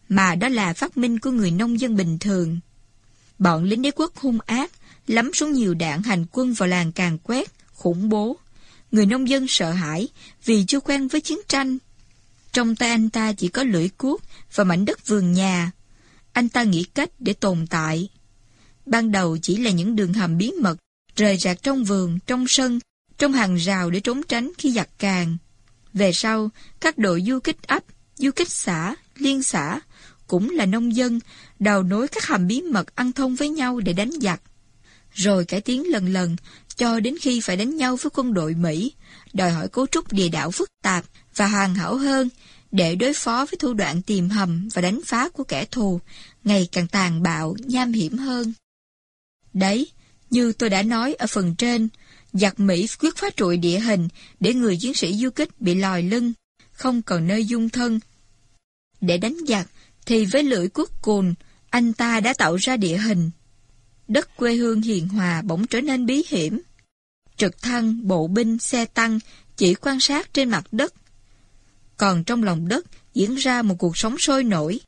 mà đó là phát minh của người nông dân bình thường. Bọn lính đế quốc hung ác, lắm xuống nhiều đạn hành quân vào làng càng quét, khủng bố. Người nông dân sợ hãi vì chưa quen với chiến tranh, trong tay anh ta chỉ có lưỡi cuốc và mảnh đất vườn nhà. Anh ta nghĩ cách để tồn tại. Ban đầu chỉ là những đường hầm bí mật, rời rạc trong vườn, trong sân, trong hàng rào để trốn tránh khi giặc càng. Về sau, các đội du kích ấp, du kích xã, liên xã, cũng là nông dân, đào nối các hầm bí mật ăn thông với nhau để đánh giặc. Rồi cải tiến lần lần, cho đến khi phải đánh nhau với quân đội Mỹ, đòi hỏi cấu trúc địa đạo phức tạp và hoàn hảo hơn để đối phó với thủ đoạn tìm hầm và đánh phá của kẻ thù ngày càng tàn bạo, nham hiểm hơn. Đấy, như tôi đã nói ở phần trên, giặc Mỹ quyết phá trụi địa hình để người chiến sĩ du kích bị lòi lưng, không còn nơi dung thân. Để đánh giặc, thì với lưỡi cuốc cùn, anh ta đã tạo ra địa hình. Đất quê hương hiền hòa bỗng trở nên bí hiểm. Trực thăng, bộ binh, xe tăng chỉ quan sát trên mặt đất. Còn trong lòng đất diễn ra một cuộc sống sôi nổi,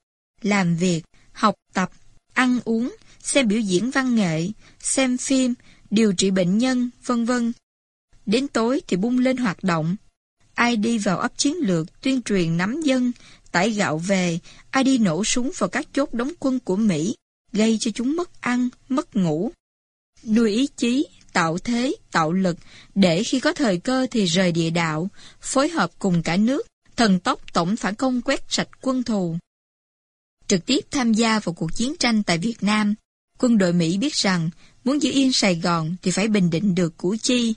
làm việc, học tập, ăn uống, xem biểu diễn văn nghệ, xem phim, điều trị bệnh nhân, vân vân. Đến tối thì bung lên hoạt động. Ai đi vào ấp chiến lược, tuyên truyền nắm dân, tải gạo về, ai đi nổ súng vào các chốt đóng quân của Mỹ, gây cho chúng mất ăn, mất ngủ. Nuôi ý chí, tạo thế, tạo lực, để khi có thời cơ thì rời địa đạo, phối hợp cùng cả nước, thần tốc tổng phản công quét sạch quân thù. Trực tiếp tham gia vào cuộc chiến tranh tại Việt Nam, quân đội Mỹ biết rằng muốn giữ yên Sài Gòn thì phải bình định được Củ Chi,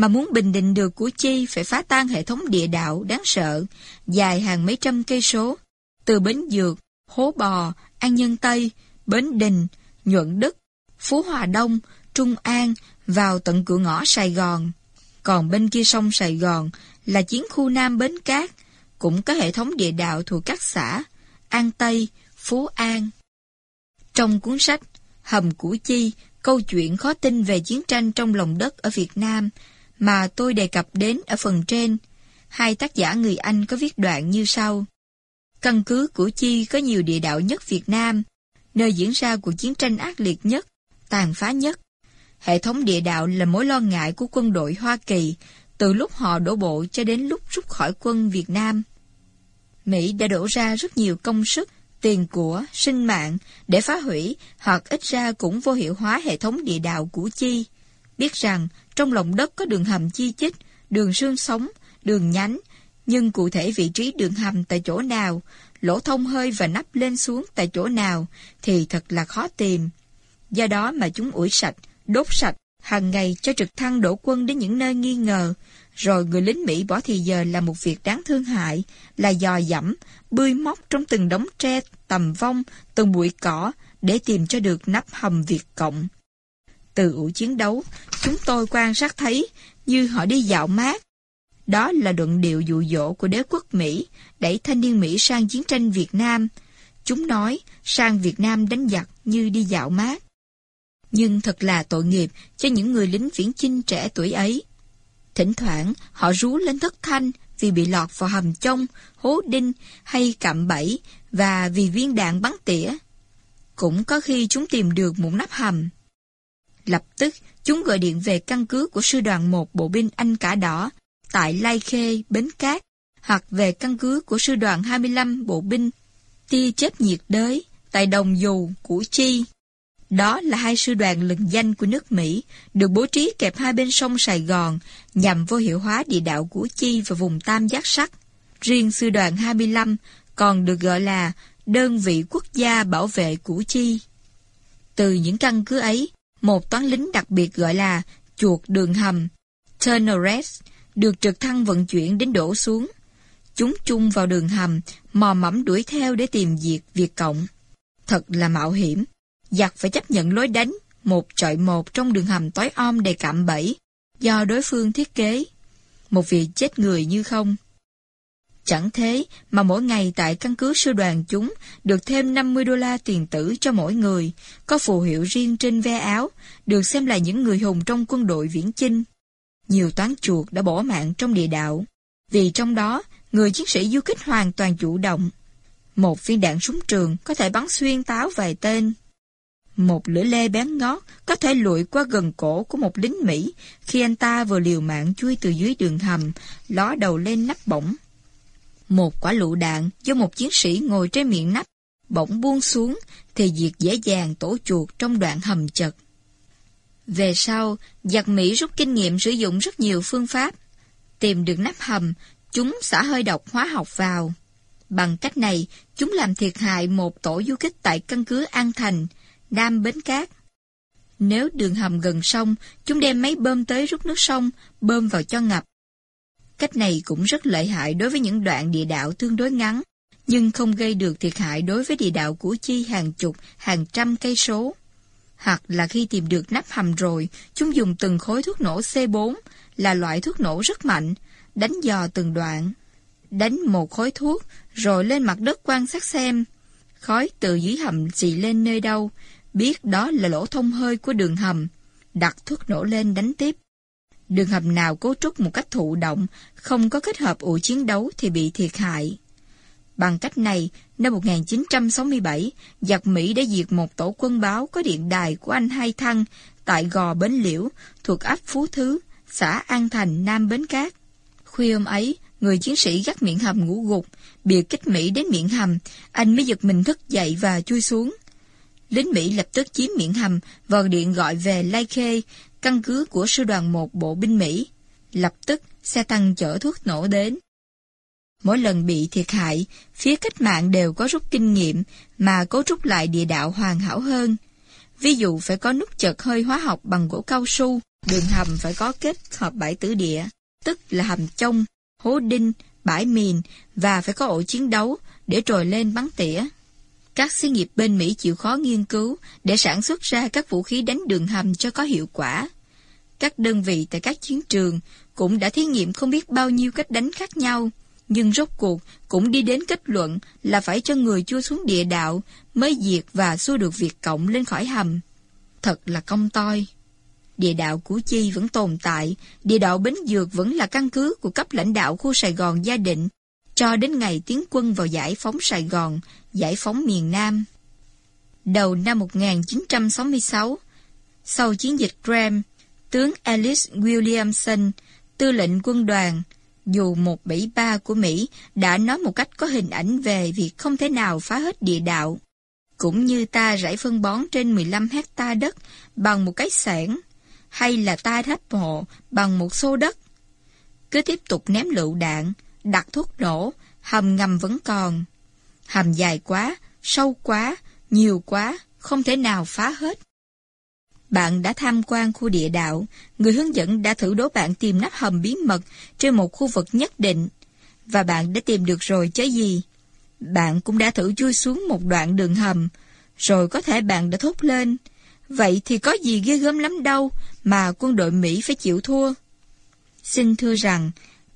mà muốn bình định được Củ Chi phải phá tan hệ thống địa đạo đáng sợ, dài hàng mấy trăm cây số, từ Bến Dược, Hố Bò, An Nhân Tây, Bến Đình, Nhuận Đức, Phú Hòa Đông, Trung An vào tận cửa ngõ Sài Gòn. Còn bên kia sông Sài Gòn là chiến khu Nam Bến Cát, cũng có hệ thống địa đạo thuộc các xã An Tây, Phú An. Trong cuốn sách Hầm Củ Chi, câu chuyện khó tin về chiến tranh trong lòng đất ở Việt Nam mà tôi đề cập đến ở phần trên, hai tác giả người Anh có viết đoạn như sau. Căn cứ Củ Chi có nhiều địa đạo nhất Việt Nam, nơi diễn ra cuộc chiến tranh ác liệt nhất, tàn phá nhất. Hệ thống địa đạo là mối lo ngại của quân đội Hoa Kỳ từ lúc họ đổ bộ cho đến lúc rút khỏi quân Việt Nam. Mỹ đã đổ ra rất nhiều công sức, tiền của, sinh mạng để phá hủy hoặc ít ra cũng vô hiệu hóa hệ thống địa đạo Củ Chi. Biết rằng trong lòng đất có đường hầm chi chít, đường xương sống, đường nhánh, nhưng cụ thể vị trí đường hầm tại chỗ nào, lỗ thông hơi và nắp lên xuống tại chỗ nào thì thật là khó tìm. Do đó mà chúng ủi sạch, đốt sạch, hàng ngày cho trực thăng đổ quân đến những nơi nghi ngờ, rồi người lính Mỹ bỏ thì giờ là một việc đáng thương hại, là dò dẫm, bươi móc trong từng đống tre, tầm vong, từng bụi cỏ, để tìm cho được nắp hầm Việt Cộng. Từ ủ chiến đấu, chúng tôi quan sát thấy như họ đi dạo mát. Đó là luận điệu dụ dỗ của đế quốc Mỹ đẩy thanh niên Mỹ sang chiến tranh Việt Nam. Chúng nói sang Việt Nam đánh giặc như đi dạo mát. Nhưng thật là tội nghiệp cho những người lính viễn chinh trẻ tuổi ấy. Thỉnh thoảng họ rú lên thất thanh vì bị lọt vào hầm trông, hố đinh hay cạm bẫy và vì viên đạn bắn tỉa. Cũng có khi chúng tìm được một nắp hầm. Lập tức, chúng gọi điện về căn cứ của sư đoàn 1 bộ binh Anh Cả Đỏ tại Lai Khê, Bến Cát, hoặc về căn cứ của sư đoàn 25 bộ binh Tia Chớp Nhiệt Đới tại Đồng Dù, Củ Chi. Đó là hai sư đoàn lừng danh của nước Mỹ, được bố trí kẹp hai bên sông Sài Gòn nhằm vô hiệu hóa địa đạo Củ Chi và vùng Tam Giác Sắt. Riêng sư đoàn 25 còn được gọi là đơn vị quốc gia bảo vệ Củ Chi. Từ những căn cứ ấy, một toán lính đặc biệt gọi là chuột đường hầm, Turnerets, được trực thăng vận chuyển đến đổ xuống. Chúng chung vào đường hầm, mò mẫm đuổi theo để tìm diệt Việt Cộng. Thật là mạo hiểm. Giặc phải chấp nhận lối đánh, một trọi một trong đường hầm tối om đầy cạm bẫy, do đối phương thiết kế. Một việc chết người như không. Chẳng thế mà mỗi ngày tại căn cứ sư đoàn chúng được thêm 50 đô la tiền tử cho mỗi người, có phù hiệu riêng trên ve áo, được xem là những người hùng trong quân đội viễn chinh. Nhiều toán chuột đã bỏ mạng trong địa đạo, vì trong đó người chiến sĩ du kích hoàn toàn chủ động. Một viên đạn súng trường có thể bắn xuyên táo vài tên. Một lưỡi lê bén ngót có thể lụi qua gần cổ của một lính Mỹ khi anh ta vừa liều mạng chui từ dưới đường hầm, ló đầu lên nắp bổng. Một quả lựu đạn do một chiến sĩ ngồi trên miệng nắp, bỗng buông xuống thì diệt dễ dàng tổ chuột trong đoạn hầm chật. Về sau, giặc Mỹ rút kinh nghiệm sử dụng rất nhiều phương pháp. Tìm được nắp hầm, chúng xả hơi độc hóa học vào. Bằng cách này, chúng làm thiệt hại một tổ du kích tại căn cứ An Thành, Nam Bến Cát. Nếu đường hầm gần sông, chúng đem máy bơm tới rút nước sông, bơm vào cho ngập. Cách này cũng rất lợi hại đối với những đoạn địa đạo tương đối ngắn, nhưng không gây được thiệt hại đối với địa đạo của chi hàng chục, hàng trăm cây số. Hoặc là khi tìm được nắp hầm rồi, chúng dùng từng khối thuốc nổ C4, là loại thuốc nổ rất mạnh, đánh dò từng đoạn. Đánh một khối thuốc, rồi lên mặt đất quan sát xem. Khói từ dưới hầm xì lên nơi đâu, biết đó là lỗ thông hơi của đường hầm. Đặt thuốc nổ lên đánh tiếp. Đường hầm nào cấu trúc một cách thụ động, không có kết hợp ủ chiến đấu thì bị thiệt hại. Bằng cách này, năm 1967, giặc Mỹ đã diệt một tổ quân báo có điện đài của anh Hai Thăng tại Gò Bến Liễu, thuộc ấp Phú Thứ, xã An Thành, Nam Bến Cát. Khuya hôm ấy, người chiến sĩ gắt miệng hầm ngủ gục, biệt kích Mỹ đến miệng hầm, anh mới giật mình thức dậy và chui xuống. Lính Mỹ lập tức chiếm miệng hầm và điện gọi về Lai Khê, căn cứ của sư đoàn một bộ binh Mỹ. Lập tức, xe tăng chở thuốc nổ đến. Mỗi lần bị thiệt hại, phía cách mạng đều có rút kinh nghiệm mà cấu trúc lại địa đạo hoàn hảo hơn. Ví dụ phải có nút chật hơi hóa học bằng gỗ cao su, đường hầm phải có kết hợp bãi tử địa, tức là hầm trong, hố đinh, bãi mìn và phải có ổ chiến đấu để trồi lên bắn tỉa. Các xí nghiệp bên Mỹ chịu khó nghiên cứu để sản xuất ra các vũ khí đánh đường hầm cho có hiệu quả. Các đơn vị tại các chiến trường cũng đã thí nghiệm không biết bao nhiêu cách đánh khác nhau, nhưng rốt cuộc cũng đi đến kết luận là phải cho người chua xuống địa đạo mới diệt và xua được việc Cộng lên khỏi hầm. Thật là công toi. Địa đạo Củ Chi vẫn tồn tại, địa đạo Bến Dược vẫn là căn cứ của cấp lãnh đạo khu Sài Gòn gia định, cho đến ngày tiến quân vào giải phóng Sài Gòn, giải phóng miền Nam. Đầu năm 1966, sau chiến dịch Graham, tướng Alice Williamson, tư lệnh quân đoàn, dù 173 của Mỹ đã nói một cách có hình ảnh về việc không thể nào phá hết địa đạo, cũng như ta rải phân bón trên 15 hecta đất bằng một cái xẻng, hay là ta thách mộ bằng một xô đất. Cứ tiếp tục ném lựu đạn, đặt thuốc nổ, hầm ngầm vẫn còn. Hầm dài quá, sâu quá, nhiều quá, không thể nào phá hết. Bạn đã tham quan khu địa đạo, người hướng dẫn đã thử đố bạn tìm nắp hầm bí mật trên một khu vực nhất định. Và bạn đã tìm được rồi chứ gì? Bạn cũng đã thử chui xuống một đoạn đường hầm, rồi có thể bạn đã thốt lên. Vậy thì có gì ghê gớm lắm đâu mà quân đội Mỹ phải chịu thua. Xin thưa rằng,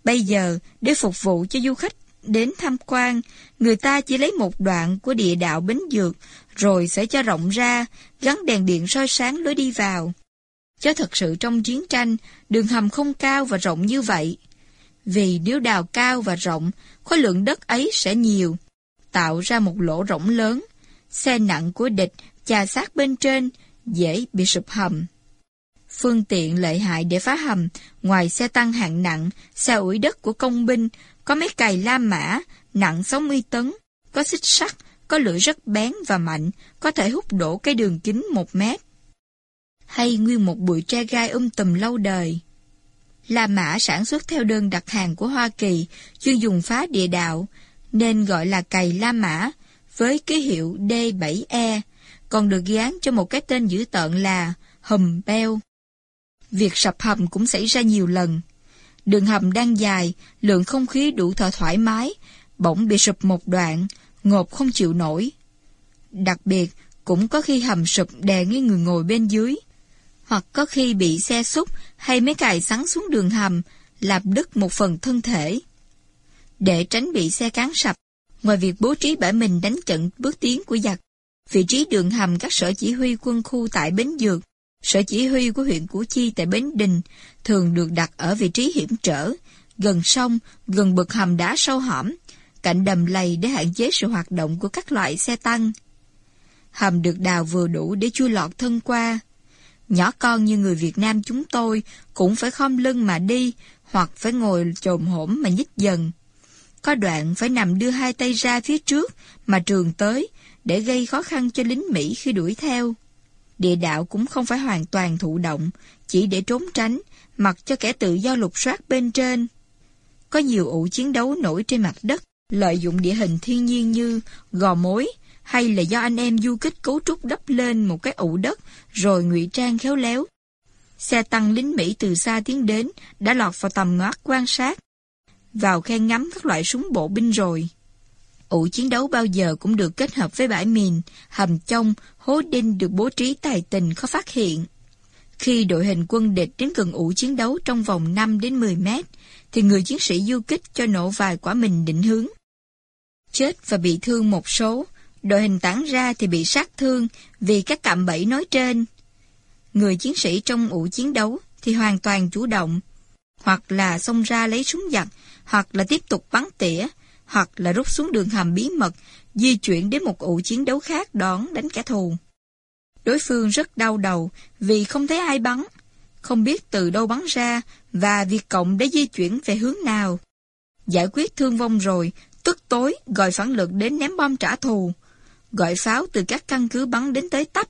bây giờ để phục vụ cho du khách đến tham quan, người ta chỉ lấy một đoạn của địa đạo Bến Dược, rồi sẽ cho rộng ra, gắn đèn điện soi sáng lối đi vào. Cho thật sự trong chiến tranh, đường hầm không cao và rộng như vậy. Vì nếu đào cao và rộng, khối lượng đất ấy sẽ nhiều, tạo ra một lỗ rỗng lớn. Xe nặng của địch chà sát bên trên, dễ bị sụp hầm. Phương tiện lợi hại để phá hầm, ngoài xe tăng hạng nặng, xe ủi đất của công binh, có máy cày la mã, nặng 60 tấn, có xích sắt, có lưỡi rất bén và mạnh, có thể hút đổ cái đường kính 1 mét. Hay nguyên một bụi tre gai um tùm lâu đời. La Mã sản xuất theo đơn đặt hàng của Hoa Kỳ, chuyên dùng phá địa đạo, nên gọi là cày La Mã, với ký hiệu D7E, còn được gán cho một cái tên dữ tợn là hầm beo. Việc sập hầm cũng xảy ra nhiều lần. Đường hầm đang dài, lượng không khí đủ thở thoải mái, bỗng bị sụp một đoạn, ngộp không chịu nổi. Đặc biệt, cũng có khi hầm sụp đè ngay người ngồi bên dưới, hoặc có khi bị xe xúc hay mấy cài sắn xuống đường hầm, làm đứt một phần thân thể. Để tránh bị xe cán sập, ngoài việc bố trí bãi mình đánh trận bước tiến của giặc, vị trí đường hầm các sở chỉ huy quân khu tại Bến Dược, sở chỉ huy của huyện Củ Chi tại Bến Đình thường được đặt ở vị trí hiểm trở, gần sông, gần bực hầm đá sâu hõm, cạnh đầm lầy để hạn chế sự hoạt động của các loại xe tăng. Hầm được đào vừa đủ để chui lọt thân qua. Nhỏ con như người Việt Nam chúng tôi cũng phải khom lưng mà đi, hoặc phải ngồi chồm hổm mà nhích dần. Có đoạn phải nằm đưa hai tay ra phía trước mà trường tới để gây khó khăn cho lính Mỹ khi đuổi theo. Địa đạo cũng không phải hoàn toàn thụ động, chỉ để trốn tránh, mặc cho kẻ tự do lục soát bên trên. Có nhiều ụ chiến đấu nổi trên mặt đất, lợi dụng địa hình thiên nhiên như gò mối, hay là do anh em du kích cấu trúc đắp lên một cái ụ đất rồi ngụy trang khéo léo. Xe tăng lính Mỹ từ xa tiến đến đã lọt vào tầm ngó quan sát, vào khen ngắm các loại súng bộ binh rồi. Ủ chiến đấu bao giờ cũng được kết hợp với bãi mìn, hầm trong, hố đinh được bố trí tài tình khó phát hiện. Khi đội hình quân địch đến gần ủ chiến đấu trong vòng 5 đến 10 mét, thì người chiến sĩ du kích cho nổ vài quả mình định hướng. Chết và bị thương một số, đội hình tản ra thì bị sát thương vì các cạm bẫy nói trên. Người chiến sĩ trong ủ chiến đấu thì hoàn toàn chủ động, hoặc là xông ra lấy súng giặc, hoặc là tiếp tục bắn tỉa, hoặc là rút xuống đường hầm bí mật, di chuyển đến một ụ chiến đấu khác đón đánh kẻ thù. Đối phương rất đau đầu vì không thấy ai bắn, không biết từ đâu bắn ra và việc Cộng đã di chuyển về hướng nào. Giải quyết thương vong rồi, tức tối gọi phản lực đến ném bom trả thù, gọi pháo từ các căn cứ bắn đến tới tấp,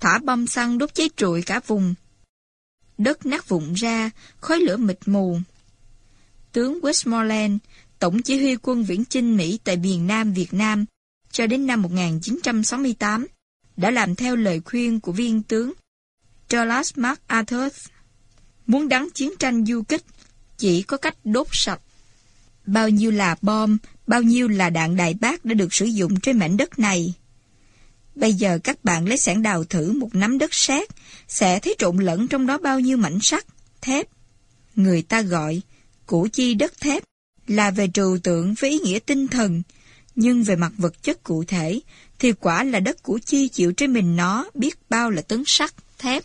thả bom xăng đốt cháy trụi cả vùng. Đất nát vụn ra, khói lửa mịt mù. Tướng Westmoreland, tổng chỉ huy quân viễn chinh Mỹ tại miền Nam Việt Nam, cho đến năm 1968, đã làm theo lời khuyên của viên tướng Charles MacArthur. Muốn đắng chiến tranh du kích, chỉ có cách đốt sạch. Bao nhiêu là bom, bao nhiêu là đạn đại bác đã được sử dụng trên mảnh đất này. Bây giờ các bạn lấy sẵn đào thử một nắm đất sét, sẽ thấy trộn lẫn trong đó bao nhiêu mảnh sắt, thép. Người ta gọi củ chi đất thép là về trừu tượng với ý nghĩa tinh thần, nhưng về mặt vật chất cụ thể thì quả là đất củ chi chịu trên mình nó biết bao là tấn sắt, thép.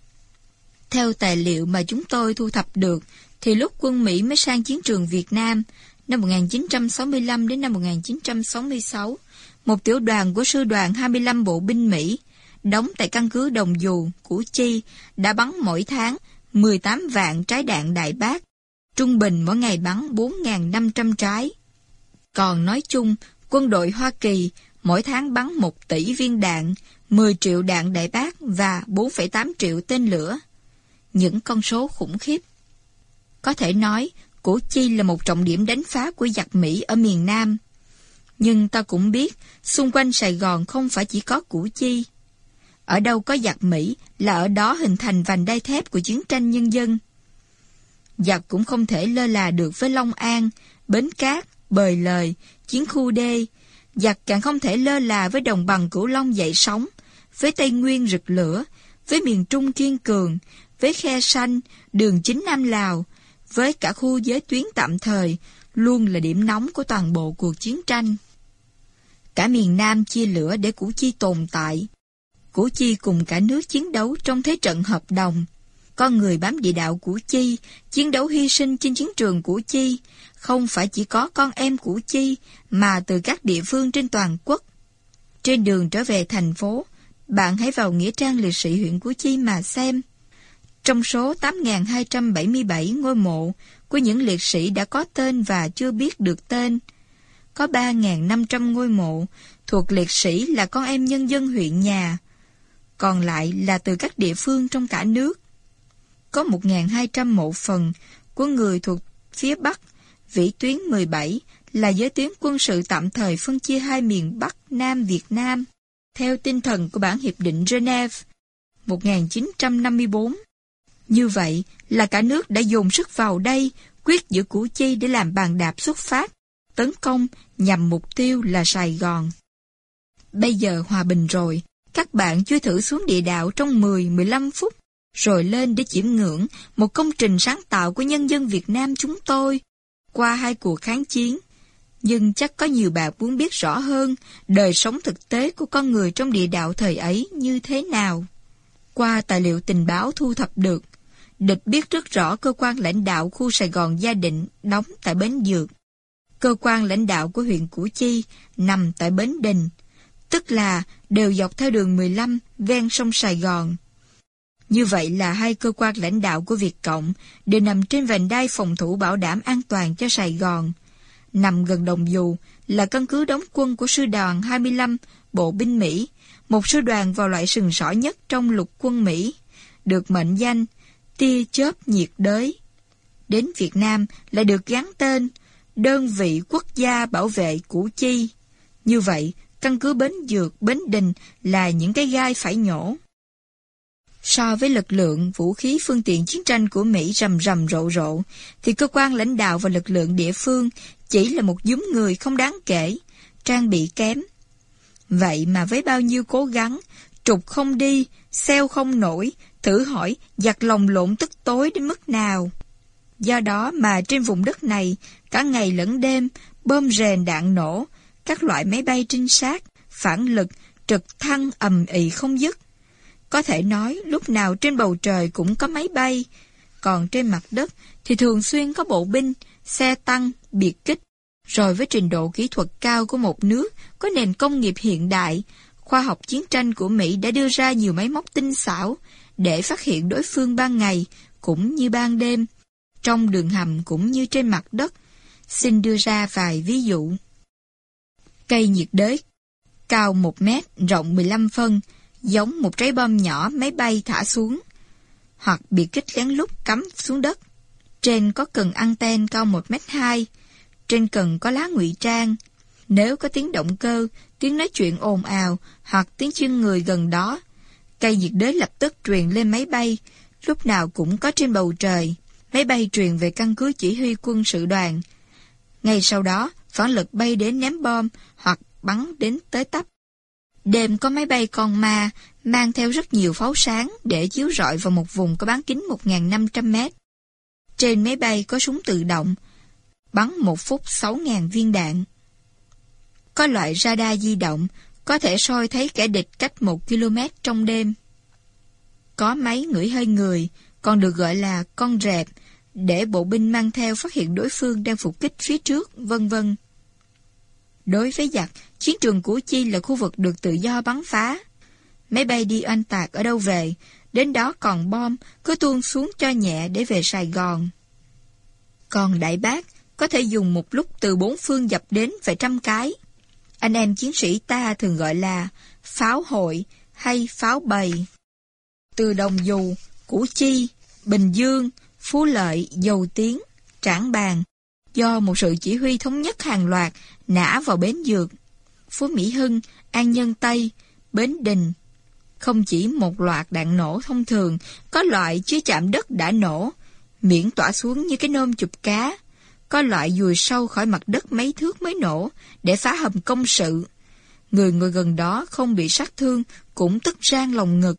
Theo tài liệu mà chúng tôi thu thập được, thì lúc quân Mỹ mới sang chiến trường Việt Nam, năm 1965 đến năm 1966, một tiểu đoàn của sư đoàn 25 bộ binh Mỹ, đóng tại căn cứ Đồng Dù, Củ Chi, đã bắn mỗi tháng 18 vạn trái đạn đại bác, trung bình mỗi ngày bắn 4.500 trái. Còn nói chung, quân đội Hoa Kỳ mỗi tháng bắn 1 tỷ viên đạn, 10 triệu đạn đại bác và 4,8 triệu tên lửa. Những con số khủng khiếp. Có thể nói, Củ Chi là một trọng điểm đánh phá của giặc Mỹ ở miền Nam. Nhưng ta cũng biết, xung quanh Sài Gòn không phải chỉ có Củ Chi. Ở đâu có giặc Mỹ là ở đó hình thành vành đai thép của chiến tranh nhân dân. Giặc cũng không thể lơ là được với Long An, Bến Cát, Bời Lời, Chiến khu D. Giặc càng không thể lơ là với đồng bằng Cửu Long dậy sóng, với Tây Nguyên rực lửa, với miền Trung kiên cường, với khe xanh, đường chính Nam Lào, với cả khu giới tuyến tạm thời, luôn là điểm nóng của toàn bộ cuộc chiến tranh. Cả miền Nam chia lửa để Củ Chi tồn tại. Củ Chi cùng cả nước chiến đấu trong thế trận hợp đồng. Con người bám địa đạo Củ Chi, chiến đấu hy sinh trên chiến trường Củ Chi, không phải chỉ có con em Củ Chi, mà từ các địa phương trên toàn quốc. Trên đường trở về thành phố, bạn hãy vào Nghĩa trang liệt sĩ huyện Củ Chi mà xem. Trong số 8.277 ngôi mộ của những liệt sĩ đã có tên và chưa biết được tên, có 3.500 ngôi mộ thuộc liệt sĩ là con em nhân dân huyện nhà, còn lại là từ các địa phương trong cả nước. Có 1.200 mộ phần của người thuộc phía Bắc, vĩ tuyến 17 là giới tuyến quân sự tạm thời phân chia hai miền Bắc Nam Việt Nam, theo tinh thần của bản Hiệp định Geneva 1954. Như vậy là cả nước đã dồn sức vào đây, quyết giữ Củ Chi để làm bàn đạp xuất phát, tấn công nhằm mục tiêu là Sài Gòn. Bây giờ hòa bình rồi, các bạn chưa thử xuống địa đạo trong 10-15 phút, rồi lên để chiêm ngưỡng một công trình sáng tạo của nhân dân Việt Nam chúng tôi qua hai cuộc kháng chiến. Nhưng chắc có nhiều bạn muốn biết rõ hơn đời sống thực tế của con người trong địa đạo thời ấy như thế nào. Qua tài liệu tình báo thu thập được, địch biết rất rõ cơ quan lãnh đạo khu Sài Gòn Gia Định đóng tại Bến Dược. Cơ quan lãnh đạo của huyện Củ Chi nằm tại Bến Đình, tức là đều dọc theo đường 15 ven sông Sài Gòn. Như vậy là hai cơ quan lãnh đạo của Việt Cộng đều nằm trên vành đai phòng thủ bảo đảm an toàn cho Sài Gòn. Nằm gần Đồng Dù là căn cứ đóng quân của sư đoàn 25 Bộ binh Mỹ, một sư đoàn vào loại sừng sỏ nhất trong lục quân Mỹ, được mệnh danh tia chớp nhiệt đới. Đến Việt Nam lại được gắn tên Đơn vị Quốc gia Bảo vệ Củ Chi. Như vậy, căn cứ Bến Dược, Bến Đình là những cái gai phải nhổ. So với lực lượng, vũ khí, phương tiện chiến tranh của Mỹ rầm rầm rộ rộ, thì cơ quan lãnh đạo và lực lượng địa phương chỉ là một nhóm người không đáng kể, trang bị kém. Vậy mà với bao nhiêu cố gắng, trục không đi, xeo không nổi, thử hỏi giặt lòng lộn tức tối đến mức nào. Do đó mà trên vùng đất này, cả ngày lẫn đêm, bơm rền đạn nổ, các loại máy bay trinh sát, phản lực, trực thăng ầm ĩ không dứt. Có thể nói lúc nào trên bầu trời cũng có máy bay, Còn trên mặt đất thì thường xuyên có bộ binh, xe tăng, biệt kích. Rồi với trình độ kỹ thuật cao của một nước, có nền công nghiệp hiện đại, khoa học chiến tranh của Mỹ đã đưa ra nhiều máy móc tinh xảo để phát hiện đối phương ban ngày cũng như ban đêm, trong đường hầm cũng như trên mặt đất. Xin đưa ra vài ví dụ. Cây nhiệt đới cao 1 mét, rộng 15 phân, giống một trái bom nhỏ máy bay thả xuống, hoặc bị kích lén lút cắm xuống đất. Trên có cần anten cao 1 mét 2, trên cần có lá ngụy trang. Nếu có tiếng động cơ, tiếng nói chuyện ồn ào hoặc tiếng chân người gần đó, cây nhiệt đới lập tức truyền lên máy bay, lúc nào cũng có trên bầu trời. Máy bay truyền về căn cứ chỉ huy quân sự đoàn. Ngay sau đó, phản lực bay đến ném bom hoặc bắn đến tới tấp. Đêm có máy bay con ma mang theo rất nhiều pháo sáng để chiếu rọi vào một vùng có bán kính 1.500 mét. Trên máy bay có súng tự động, bắn một phút 6.000 viên đạn. Có loại radar di động, có thể soi thấy kẻ địch cách 1 km trong đêm. Có máy ngửi hơi người, còn được gọi là con rẹp, để bộ binh mang theo phát hiện đối phương đang phục kích phía trước, vân vân. Đối với giặc, chiến trường Củ Chi là khu vực được tự do bắn phá. Máy bay đi oanh tạc ở đâu về, đến đó còn bom, cứ tuôn xuống cho nhẹ để về Sài Gòn. Còn Đại Bác có thể dùng một lúc từ bốn phương dập đến vài trăm cái. Anh em chiến sĩ ta thường gọi là pháo hội hay pháo bầy. Từ Đồng Dù, Củ Chi, Bình Dương, Phú Lợi, Dầu Tiến, Trảng Bàng, do một sự chỉ huy thống nhất hàng loạt nã vào bến dược, Phú Mỹ Hưng, An Nhân Tây, Bến Đình. Không chỉ một loạt đạn nổ thông thường, có loại chứa chạm đất đã nổ, miễn tỏa xuống như cái nôm chụp cá. Có loại dùi sâu khỏi mặt đất mấy thước mới nổ, để phá hầm công sự. Người ngồi gần đó không bị sát thương, cũng tức rang lòng ngực.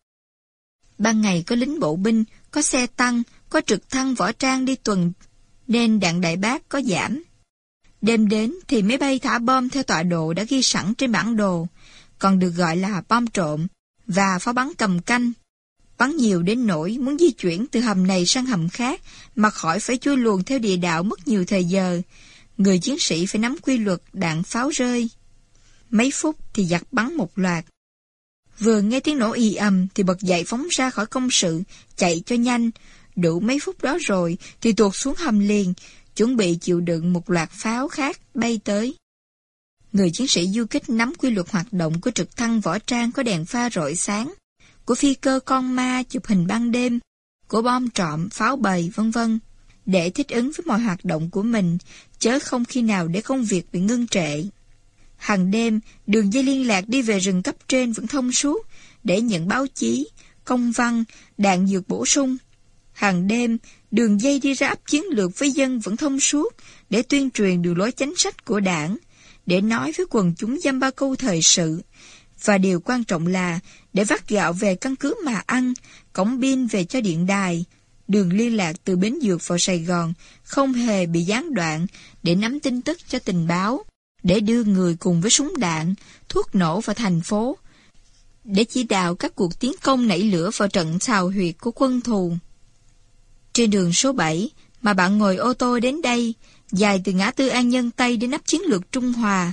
Ban ngày có lính bộ binh, có xe tăng, có trực thăng võ trang đi tuần, nên đạn đại bác có giảm. Đêm đến thì máy bay thả bom theo tọa độ đã ghi sẵn trên bản đồ, còn được gọi là bom trộm, và pháo bắn cầm canh. Bắn nhiều đến nỗi muốn di chuyển từ hầm này sang hầm khác mà khỏi phải chui luồn theo địa đạo mất nhiều thời giờ. Người chiến sĩ phải nắm quy luật đạn pháo rơi. Mấy phút thì giặt bắn một loạt. Vừa nghe tiếng nổ y ầm thì bật dậy phóng ra khỏi công sự, chạy cho nhanh. Đủ mấy phút đó rồi thì tuột xuống hầm liền, chuẩn bị chịu đựng một loạt pháo khác bay tới. Người chiến sĩ du kích nắm quy luật hoạt động của trực thăng võ trang có đèn pha rọi sáng, của phi cơ con ma chụp hình ban đêm, của bom trọm, pháo bầy, vân vân để thích ứng với mọi hoạt động của mình, chớ không khi nào để công việc bị ngưng trệ. Hàng đêm, đường dây liên lạc đi về rừng cấp trên vẫn thông suốt để nhận báo chí, công văn, đạn dược bổ sung. Hàng đêm, đường dây đi ra ấp chiến lược với dân vẫn thông suốt để tuyên truyền đường lối chính sách của đảng, để nói với quần chúng dăm ba câu thời sự. Và điều quan trọng là để vắt gạo về căn cứ mà ăn, cổng pin về cho điện đài, đường liên lạc từ Bến Dược vào Sài Gòn không hề bị gián đoạn để nắm tin tức cho tình báo, để đưa người cùng với súng đạn, thuốc nổ vào thành phố, để chỉ đạo các cuộc tiến công nảy lửa vào trận xào huyệt của quân thù. Trên đường số 7, mà bạn ngồi ô tô đến đây, dài từ ngã tư An Nhân Tây đến nắp chiến lược Trung Hòa.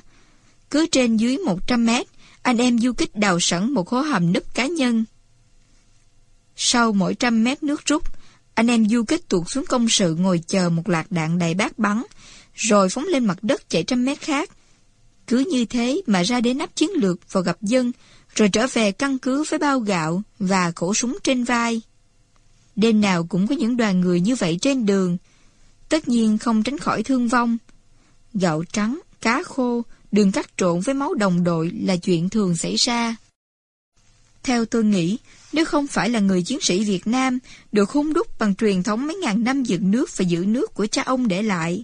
Cứ trên dưới 100 mét, anh em du kích đào sẵn một hố hầm núp cá nhân. Sau mỗi trăm mét nước rút, anh em du kích tuột xuống công sự ngồi chờ một loạt đạn đầy bát bắn, rồi phóng lên mặt đất chạy trăm mét khác. Cứ như thế mà ra đến nắp chiến lược vào gặp dân, rồi trở về căn cứ với bao gạo và khẩu súng trên vai. Đêm nào cũng có những đoàn người như vậy trên đường. Tất nhiên không tránh khỏi thương vong. Gạo trắng, cá khô, đường cắt trộn với máu đồng đội là chuyện thường xảy ra. Theo tôi nghĩ, nếu không phải là người chiến sĩ Việt Nam được hung đúc bằng truyền thống mấy ngàn năm dựng nước và giữ nước của cha ông để lại,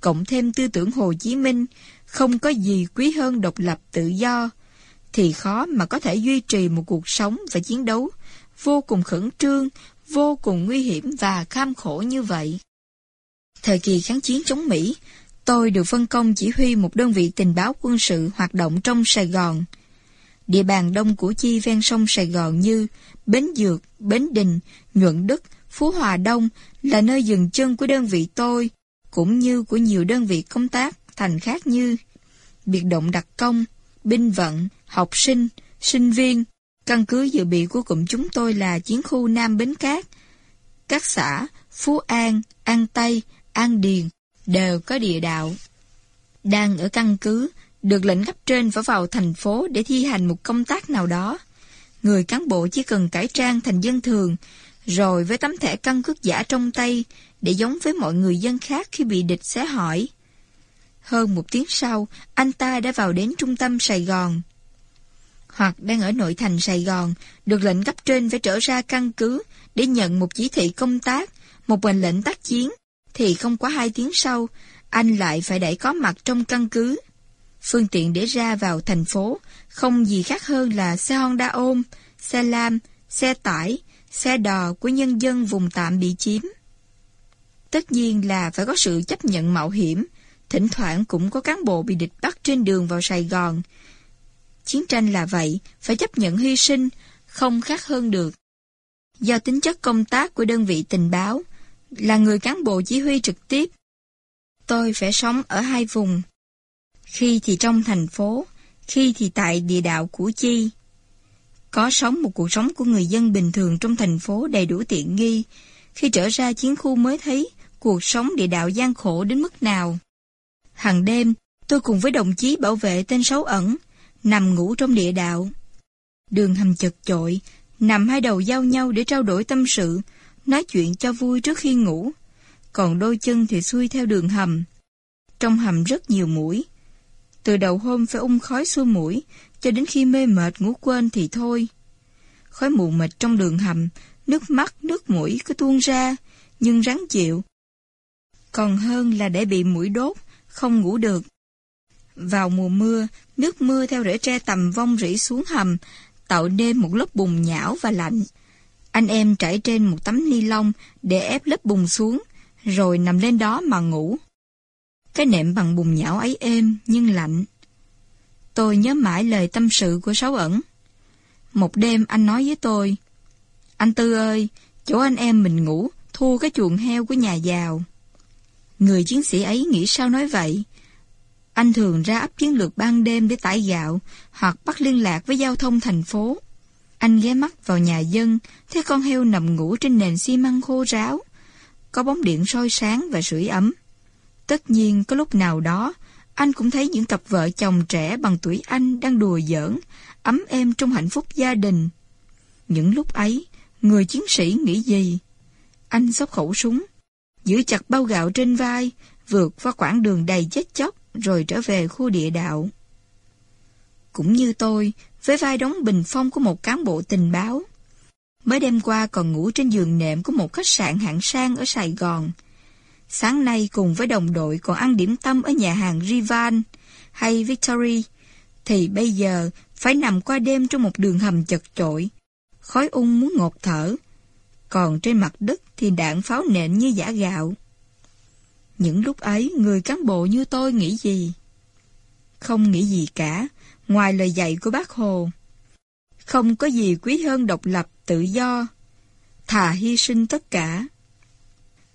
cộng thêm tư tưởng Hồ Chí Minh, không có gì quý hơn độc lập tự do, thì khó mà có thể duy trì một cuộc sống và chiến đấu vô cùng khẩn trương, vô cùng nguy hiểm và kham khổ như vậy. Thời kỳ kháng chiến chống Mỹ, tôi được phân công chỉ huy một đơn vị tình báo quân sự hoạt động trong Sài Gòn. Địa bàn đông của chi ven sông Sài Gòn như Bến Dược, Bến Đình, Nhuận Đức, Phú Hòa Đông là nơi dừng chân của đơn vị tôi, cũng như của nhiều đơn vị công tác thành khác như biệt động đặc công, binh vận, học sinh, sinh viên. Căn cứ dự bị của cụm chúng tôi là chiến khu Nam Bến Cát. Các xã Phú An, An Tây, An Điền đều có địa đạo. Đang ở căn cứ, được lệnh cấp trên phải vào thành phố để thi hành một công tác nào đó. Người cán bộ chỉ cần cải trang thành dân thường, rồi với tấm thẻ căn cước giả trong tay, để giống với mọi người dân khác khi bị địch xé hỏi. Hơn một tiếng sau, anh ta đã vào đến trung tâm Sài Gòn. Hoặc đang ở nội thành Sài Gòn, được lệnh cấp trên phải trở ra căn cứ để nhận một chỉ thị công tác, một mệnh lệnh tác chiến, thì không quá hai tiếng sau, anh lại phải đẩy có mặt trong căn cứ. Phương tiện để ra vào thành phố không gì khác hơn là xe Honda ôm, xe lam, xe tải, xe đò của nhân dân vùng tạm bị chiếm. Tất nhiên là phải có sự chấp nhận mạo hiểm, thỉnh thoảng cũng có cán bộ bị địch bắt trên đường vào Sài Gòn. Chiến tranh là vậy, phải chấp nhận hy sinh, không khác hơn được. Do tính chất công tác của đơn vị tình báo, là người cán bộ chỉ huy trực tiếp, tôi phải sống ở hai vùng. Khi thì trong thành phố, khi thì tại địa đạo Củ Chi. Có sống một cuộc sống của người dân bình thường trong thành phố đầy đủ tiện nghi, khi trở ra chiến khu mới thấy cuộc sống địa đạo gian khổ đến mức nào. Hằng đêm, tôi cùng với đồng chí bảo vệ tên Sáu Ẩn, nằm ngủ trong địa đạo. Đường hầm chật chội, nằm hai đầu giao nhau để trao đổi tâm sự, nói chuyện cho vui trước khi ngủ. Còn đôi chân thì xuôi theo đường hầm. Trong hầm rất nhiều mũi. Từ đầu hôm phải ung khói xua mũi, cho đến khi mê mệt ngủ quên thì thôi. Khói mù mịt trong đường hầm, nước mắt, nước mũi cứ tuôn ra, nhưng ráng chịu. Còn hơn là để bị mũi đốt, không ngủ được. Vào mùa mưa, nước mưa theo rễ tre tầm vong rỉ xuống hầm, tạo nên một lớp bùn nhão và lạnh. Anh em trải trên một tấm ni lông để ép lớp bùn xuống, rồi nằm lên đó mà ngủ. Cái nệm bằng bùn nhão ấy êm nhưng lạnh. Tôi nhớ mãi lời tâm sự của Sáu ẩn. Một đêm anh nói với tôi, Anh Tư ơi, chỗ anh em mình ngủ, thua cái chuồng heo của nhà giàu. Người chiến sĩ ấy nghĩ sao nói vậy? Anh thường ra ấp chiến lược ban đêm để tải gạo hoặc bắt liên lạc với giao thông thành phố. Anh ghé mắt vào nhà dân, thấy con heo nằm ngủ trên nền xi măng khô ráo. Có bóng điện soi sáng và sưởi ấm. Tất nhiên có lúc nào đó, anh cũng thấy những cặp vợ chồng trẻ bằng tuổi anh đang đùa giỡn, ấm êm trong hạnh phúc gia đình. Những lúc ấy, người chiến sĩ nghĩ gì? Anh xốc khẩu súng, giữ chặt bao gạo trên vai, vượt qua quãng đường đầy chết chóc rồi trở về khu địa đạo. Cũng như tôi, với vai đóng bình phong của một cán bộ tình báo. Mới đêm qua còn ngủ trên giường nệm của một khách sạn hạng sang ở Sài Gòn. Sáng nay cùng với đồng đội còn ăn điểm tâm ở nhà hàng Rivan hay Victory, thì bây giờ phải nằm qua đêm trong một đường hầm chật chội. Khói ung muốn ngột thở. Còn trên mặt đất thì đạn pháo nện như giả gạo. Những lúc ấy, người cán bộ như tôi nghĩ gì? Không nghĩ gì cả, ngoài lời dạy của bác Hồ. Không có gì quý hơn độc lập, tự do. Thà hy sinh tất cả.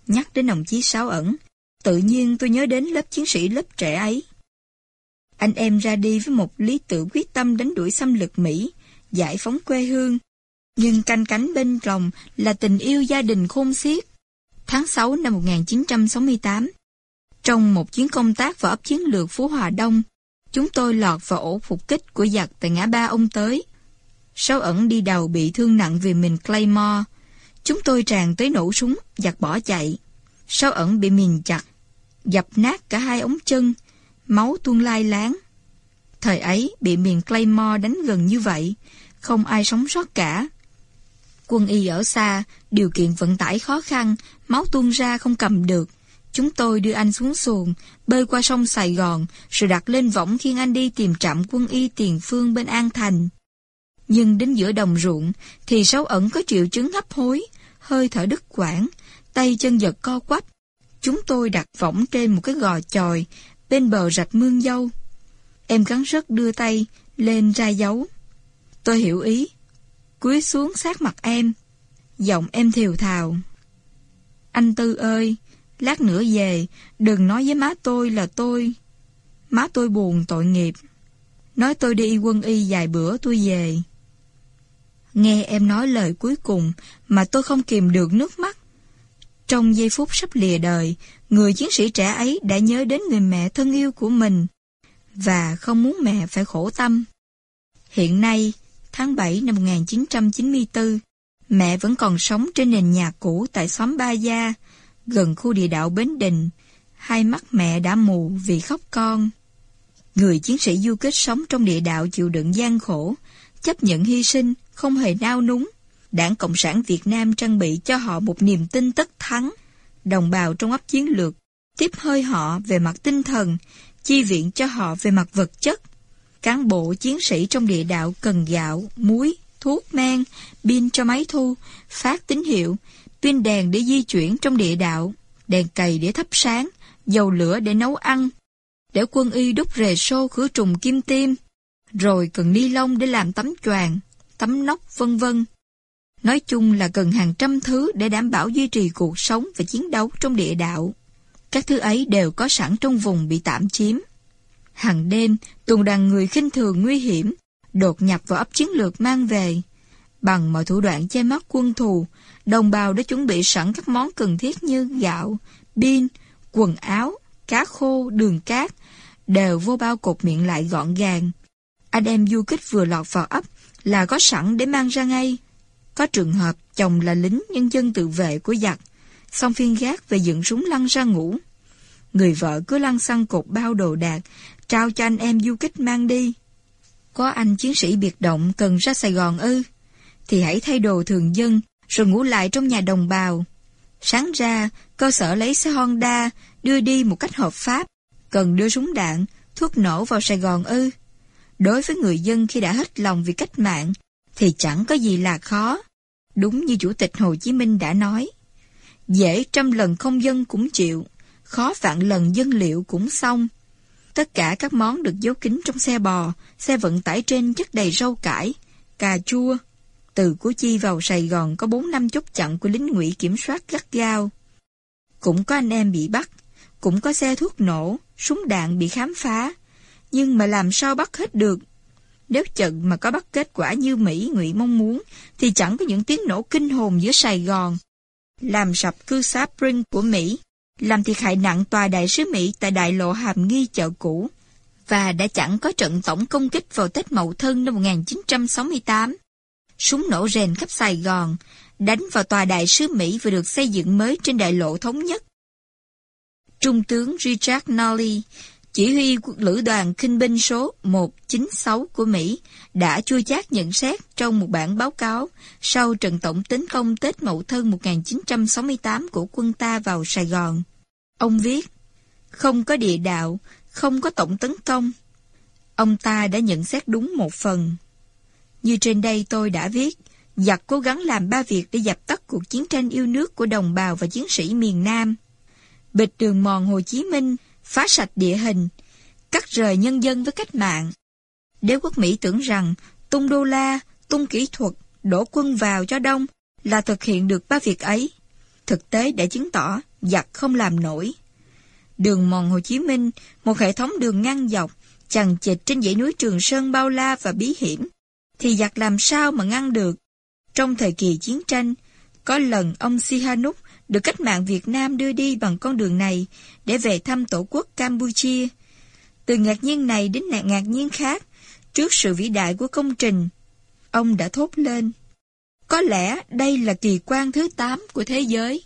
Nhắc đến đồng chí Sáu ẩn, tự nhiên tôi nhớ đến lớp chiến sĩ lớp trẻ ấy. Anh em ra đi với một lý tưởng quyết tâm đánh đuổi xâm lược Mỹ, giải phóng quê hương. Nhưng canh cánh bên lòng là tình yêu gia đình khôn xiết. Tháng 6 năm 1968, trong một chuyến công tác vào ấp chiến lược Phú Hòa Đông, chúng tôi lọt vào ổ phục kích của giặc tại ngã ba ông tới. Sáu ẩn đi đầu bị thương nặng vì mình Claymore. Chúng tôi tràn tới nổ súng, giặc bỏ chạy. Sáu ẩn bị mìn chặt, dập nát cả hai ống chân, máu tuôn lai láng. Thời ấy bị miền Claymore đánh gần như vậy, không ai sống sót cả. Quân y ở xa, điều kiện vận tải khó khăn, máu tuôn ra không cầm được. Chúng tôi đưa anh xuống xuồng, bơi qua sông Sài Gòn, rồi đặt lên võng khiêng anh đi tìm trạm quân y tiền phương bên An Thành. Nhưng đến giữa đồng ruộng, thì sáu ẩn có triệu chứng hấp hối, hơi thở đứt quãng, tay chân giật co quắp. Chúng tôi đặt võng trên một cái gò chòi, bên bờ rạch mương dâu. Em gắn rất đưa tay, lên ra dấu. Tôi hiểu ý, cúi xuống sát mặt em. Giọng em thiều thào. Anh Tư ơi, lát nữa về, đừng nói với má tôi là tôi. Má tôi buồn tội nghiệp. Nói tôi đi quân y vài bữa tôi về. Nghe em nói lời cuối cùng mà tôi không kìm được nước mắt. Trong giây phút sắp lìa đời, người chiến sĩ trẻ ấy đã nhớ đến người mẹ thân yêu của mình và không muốn mẹ phải khổ tâm. Hiện nay, tháng 7 năm 1994, mẹ vẫn còn sống trên nền nhà cũ tại xóm Ba Gia, gần khu địa đạo Bến Đình. Hai mắt mẹ đã mù vì khóc con. Người chiến sĩ du kích sống trong địa đạo chịu đựng gian khổ, chấp nhận hy sinh, không hề nao núng. Đảng Cộng sản Việt Nam trang bị cho họ một niềm tin tất thắng. Đồng bào trong ấp chiến lược, tiếp hơi họ về mặt tinh thần, chi viện cho họ về mặt vật chất. Cán bộ chiến sĩ trong địa đạo cần gạo, muối, thuốc men, pin cho máy thu, phát tín hiệu, pin đèn để di chuyển trong địa đạo, đèn cầy để thắp sáng, dầu lửa để nấu ăn, để quân y đúc rề xô khử trùng kim tiêm, rồi cần ni lông để làm tấm choàng, tấm nóc vân vân. Nói chung là cần hàng trăm thứ để đảm bảo duy trì cuộc sống và chiến đấu trong địa đạo. Các thứ ấy đều có sẵn trong vùng bị tạm chiếm. Hàng đêm, tuần đàn người khinh thường nguy hiểm, đột nhập vào ấp chiến lược mang về. Bằng mọi thủ đoạn che mắt quân thù, đồng bào đã chuẩn bị sẵn các món cần thiết như gạo, pin, quần áo, cá khô, đường cát, đều vô bao cột miệng lại gọn gàng. Anh em du kích vừa lọt vào ấp là có sẵn để mang ra ngay. Có trường hợp chồng là lính nhân dân tự vệ của giặc, xong phiên gác về dựng súng lăn ra ngủ. Người vợ cứ lăn xăng cột bao đồ đạc, trao cho anh em du kích mang đi. Có anh chiến sĩ biệt động cần ra Sài Gòn ư, thì hãy thay đồ thường dân, rồi ngủ lại trong nhà đồng bào. Sáng ra, cơ sở lấy xe Honda, đưa đi một cách hợp pháp, cần đưa súng đạn, thuốc nổ vào Sài Gòn ư. Đối với người dân khi đã hết lòng vì cách mạng, thì chẳng có gì là khó. Đúng như Chủ tịch Hồ Chí Minh đã nói. Dễ trăm lần không dân cũng chịu, khó vạn lần dân liệu cũng xong. Tất cả các món được giấu kín trong xe bò, xe vận tải trên chất đầy rau cải, cà chua. Từ Củ Chi vào Sài Gòn có 4 năm chốt chặn của lính ngụy kiểm soát gắt gao. Cũng có anh em bị bắt, cũng có xe thuốc nổ, súng đạn bị khám phá. Nhưng mà làm sao bắt hết được? Nếu chận mà có bắt kết quả như Mỹ ngụy mong muốn, thì chẳng có những tiếng nổ kinh hồn giữa Sài Gòn. Làm sập cư xá Spring của Mỹ, làm thiệt hại nặng tòa đại sứ Mỹ tại đại lộ Hàm Nghi chợ cũ, và đã chẳng có trận tổng công kích vào Tết Mậu Thân năm 1968. Súng nổ rền khắp Sài Gòn, đánh vào tòa đại sứ Mỹ vừa được xây dựng mới trên đại lộ Thống Nhất. Trung tướng Richard Nolly, chỉ huy lữ đoàn kinh binh số 196 của Mỹ, đã chua chát nhận xét trong một bản báo cáo sau trận tổng tấn công Tết Mậu Thân 1968 của quân ta vào Sài Gòn. Ông viết, không có địa đạo, không có tổng tấn công. Ông ta đã nhận xét đúng một phần. Như trên đây tôi đã viết, giặc cố gắng làm ba việc để dập tắt cuộc chiến tranh yêu nước của đồng bào và chiến sĩ miền Nam. Bịch đường mòn Hồ Chí Minh, phá sạch địa hình, cắt rời nhân dân với cách mạng. Đế quốc Mỹ tưởng rằng tung đô la, tung kỹ thuật, đổ quân vào cho đông là thực hiện được ba việc ấy. Thực tế đã chứng tỏ giặc không làm nổi. Đường mòn Hồ Chí Minh, một hệ thống đường ngăn dọc, chằng chịt trên dãy núi Trường Sơn bao la và bí hiểm, thì giặc làm sao mà ngăn được? Trong thời kỳ chiến tranh, có lần ông Sihanouk được cách mạng Việt Nam đưa đi bằng con đường này để về thăm tổ quốc Campuchia. Từ ngạc nhiên này đến ngạc nhiên khác, trước sự vĩ đại của công trình, ông đã thốt lên. Có lẽ đây là kỳ quan thứ 8 của thế giới.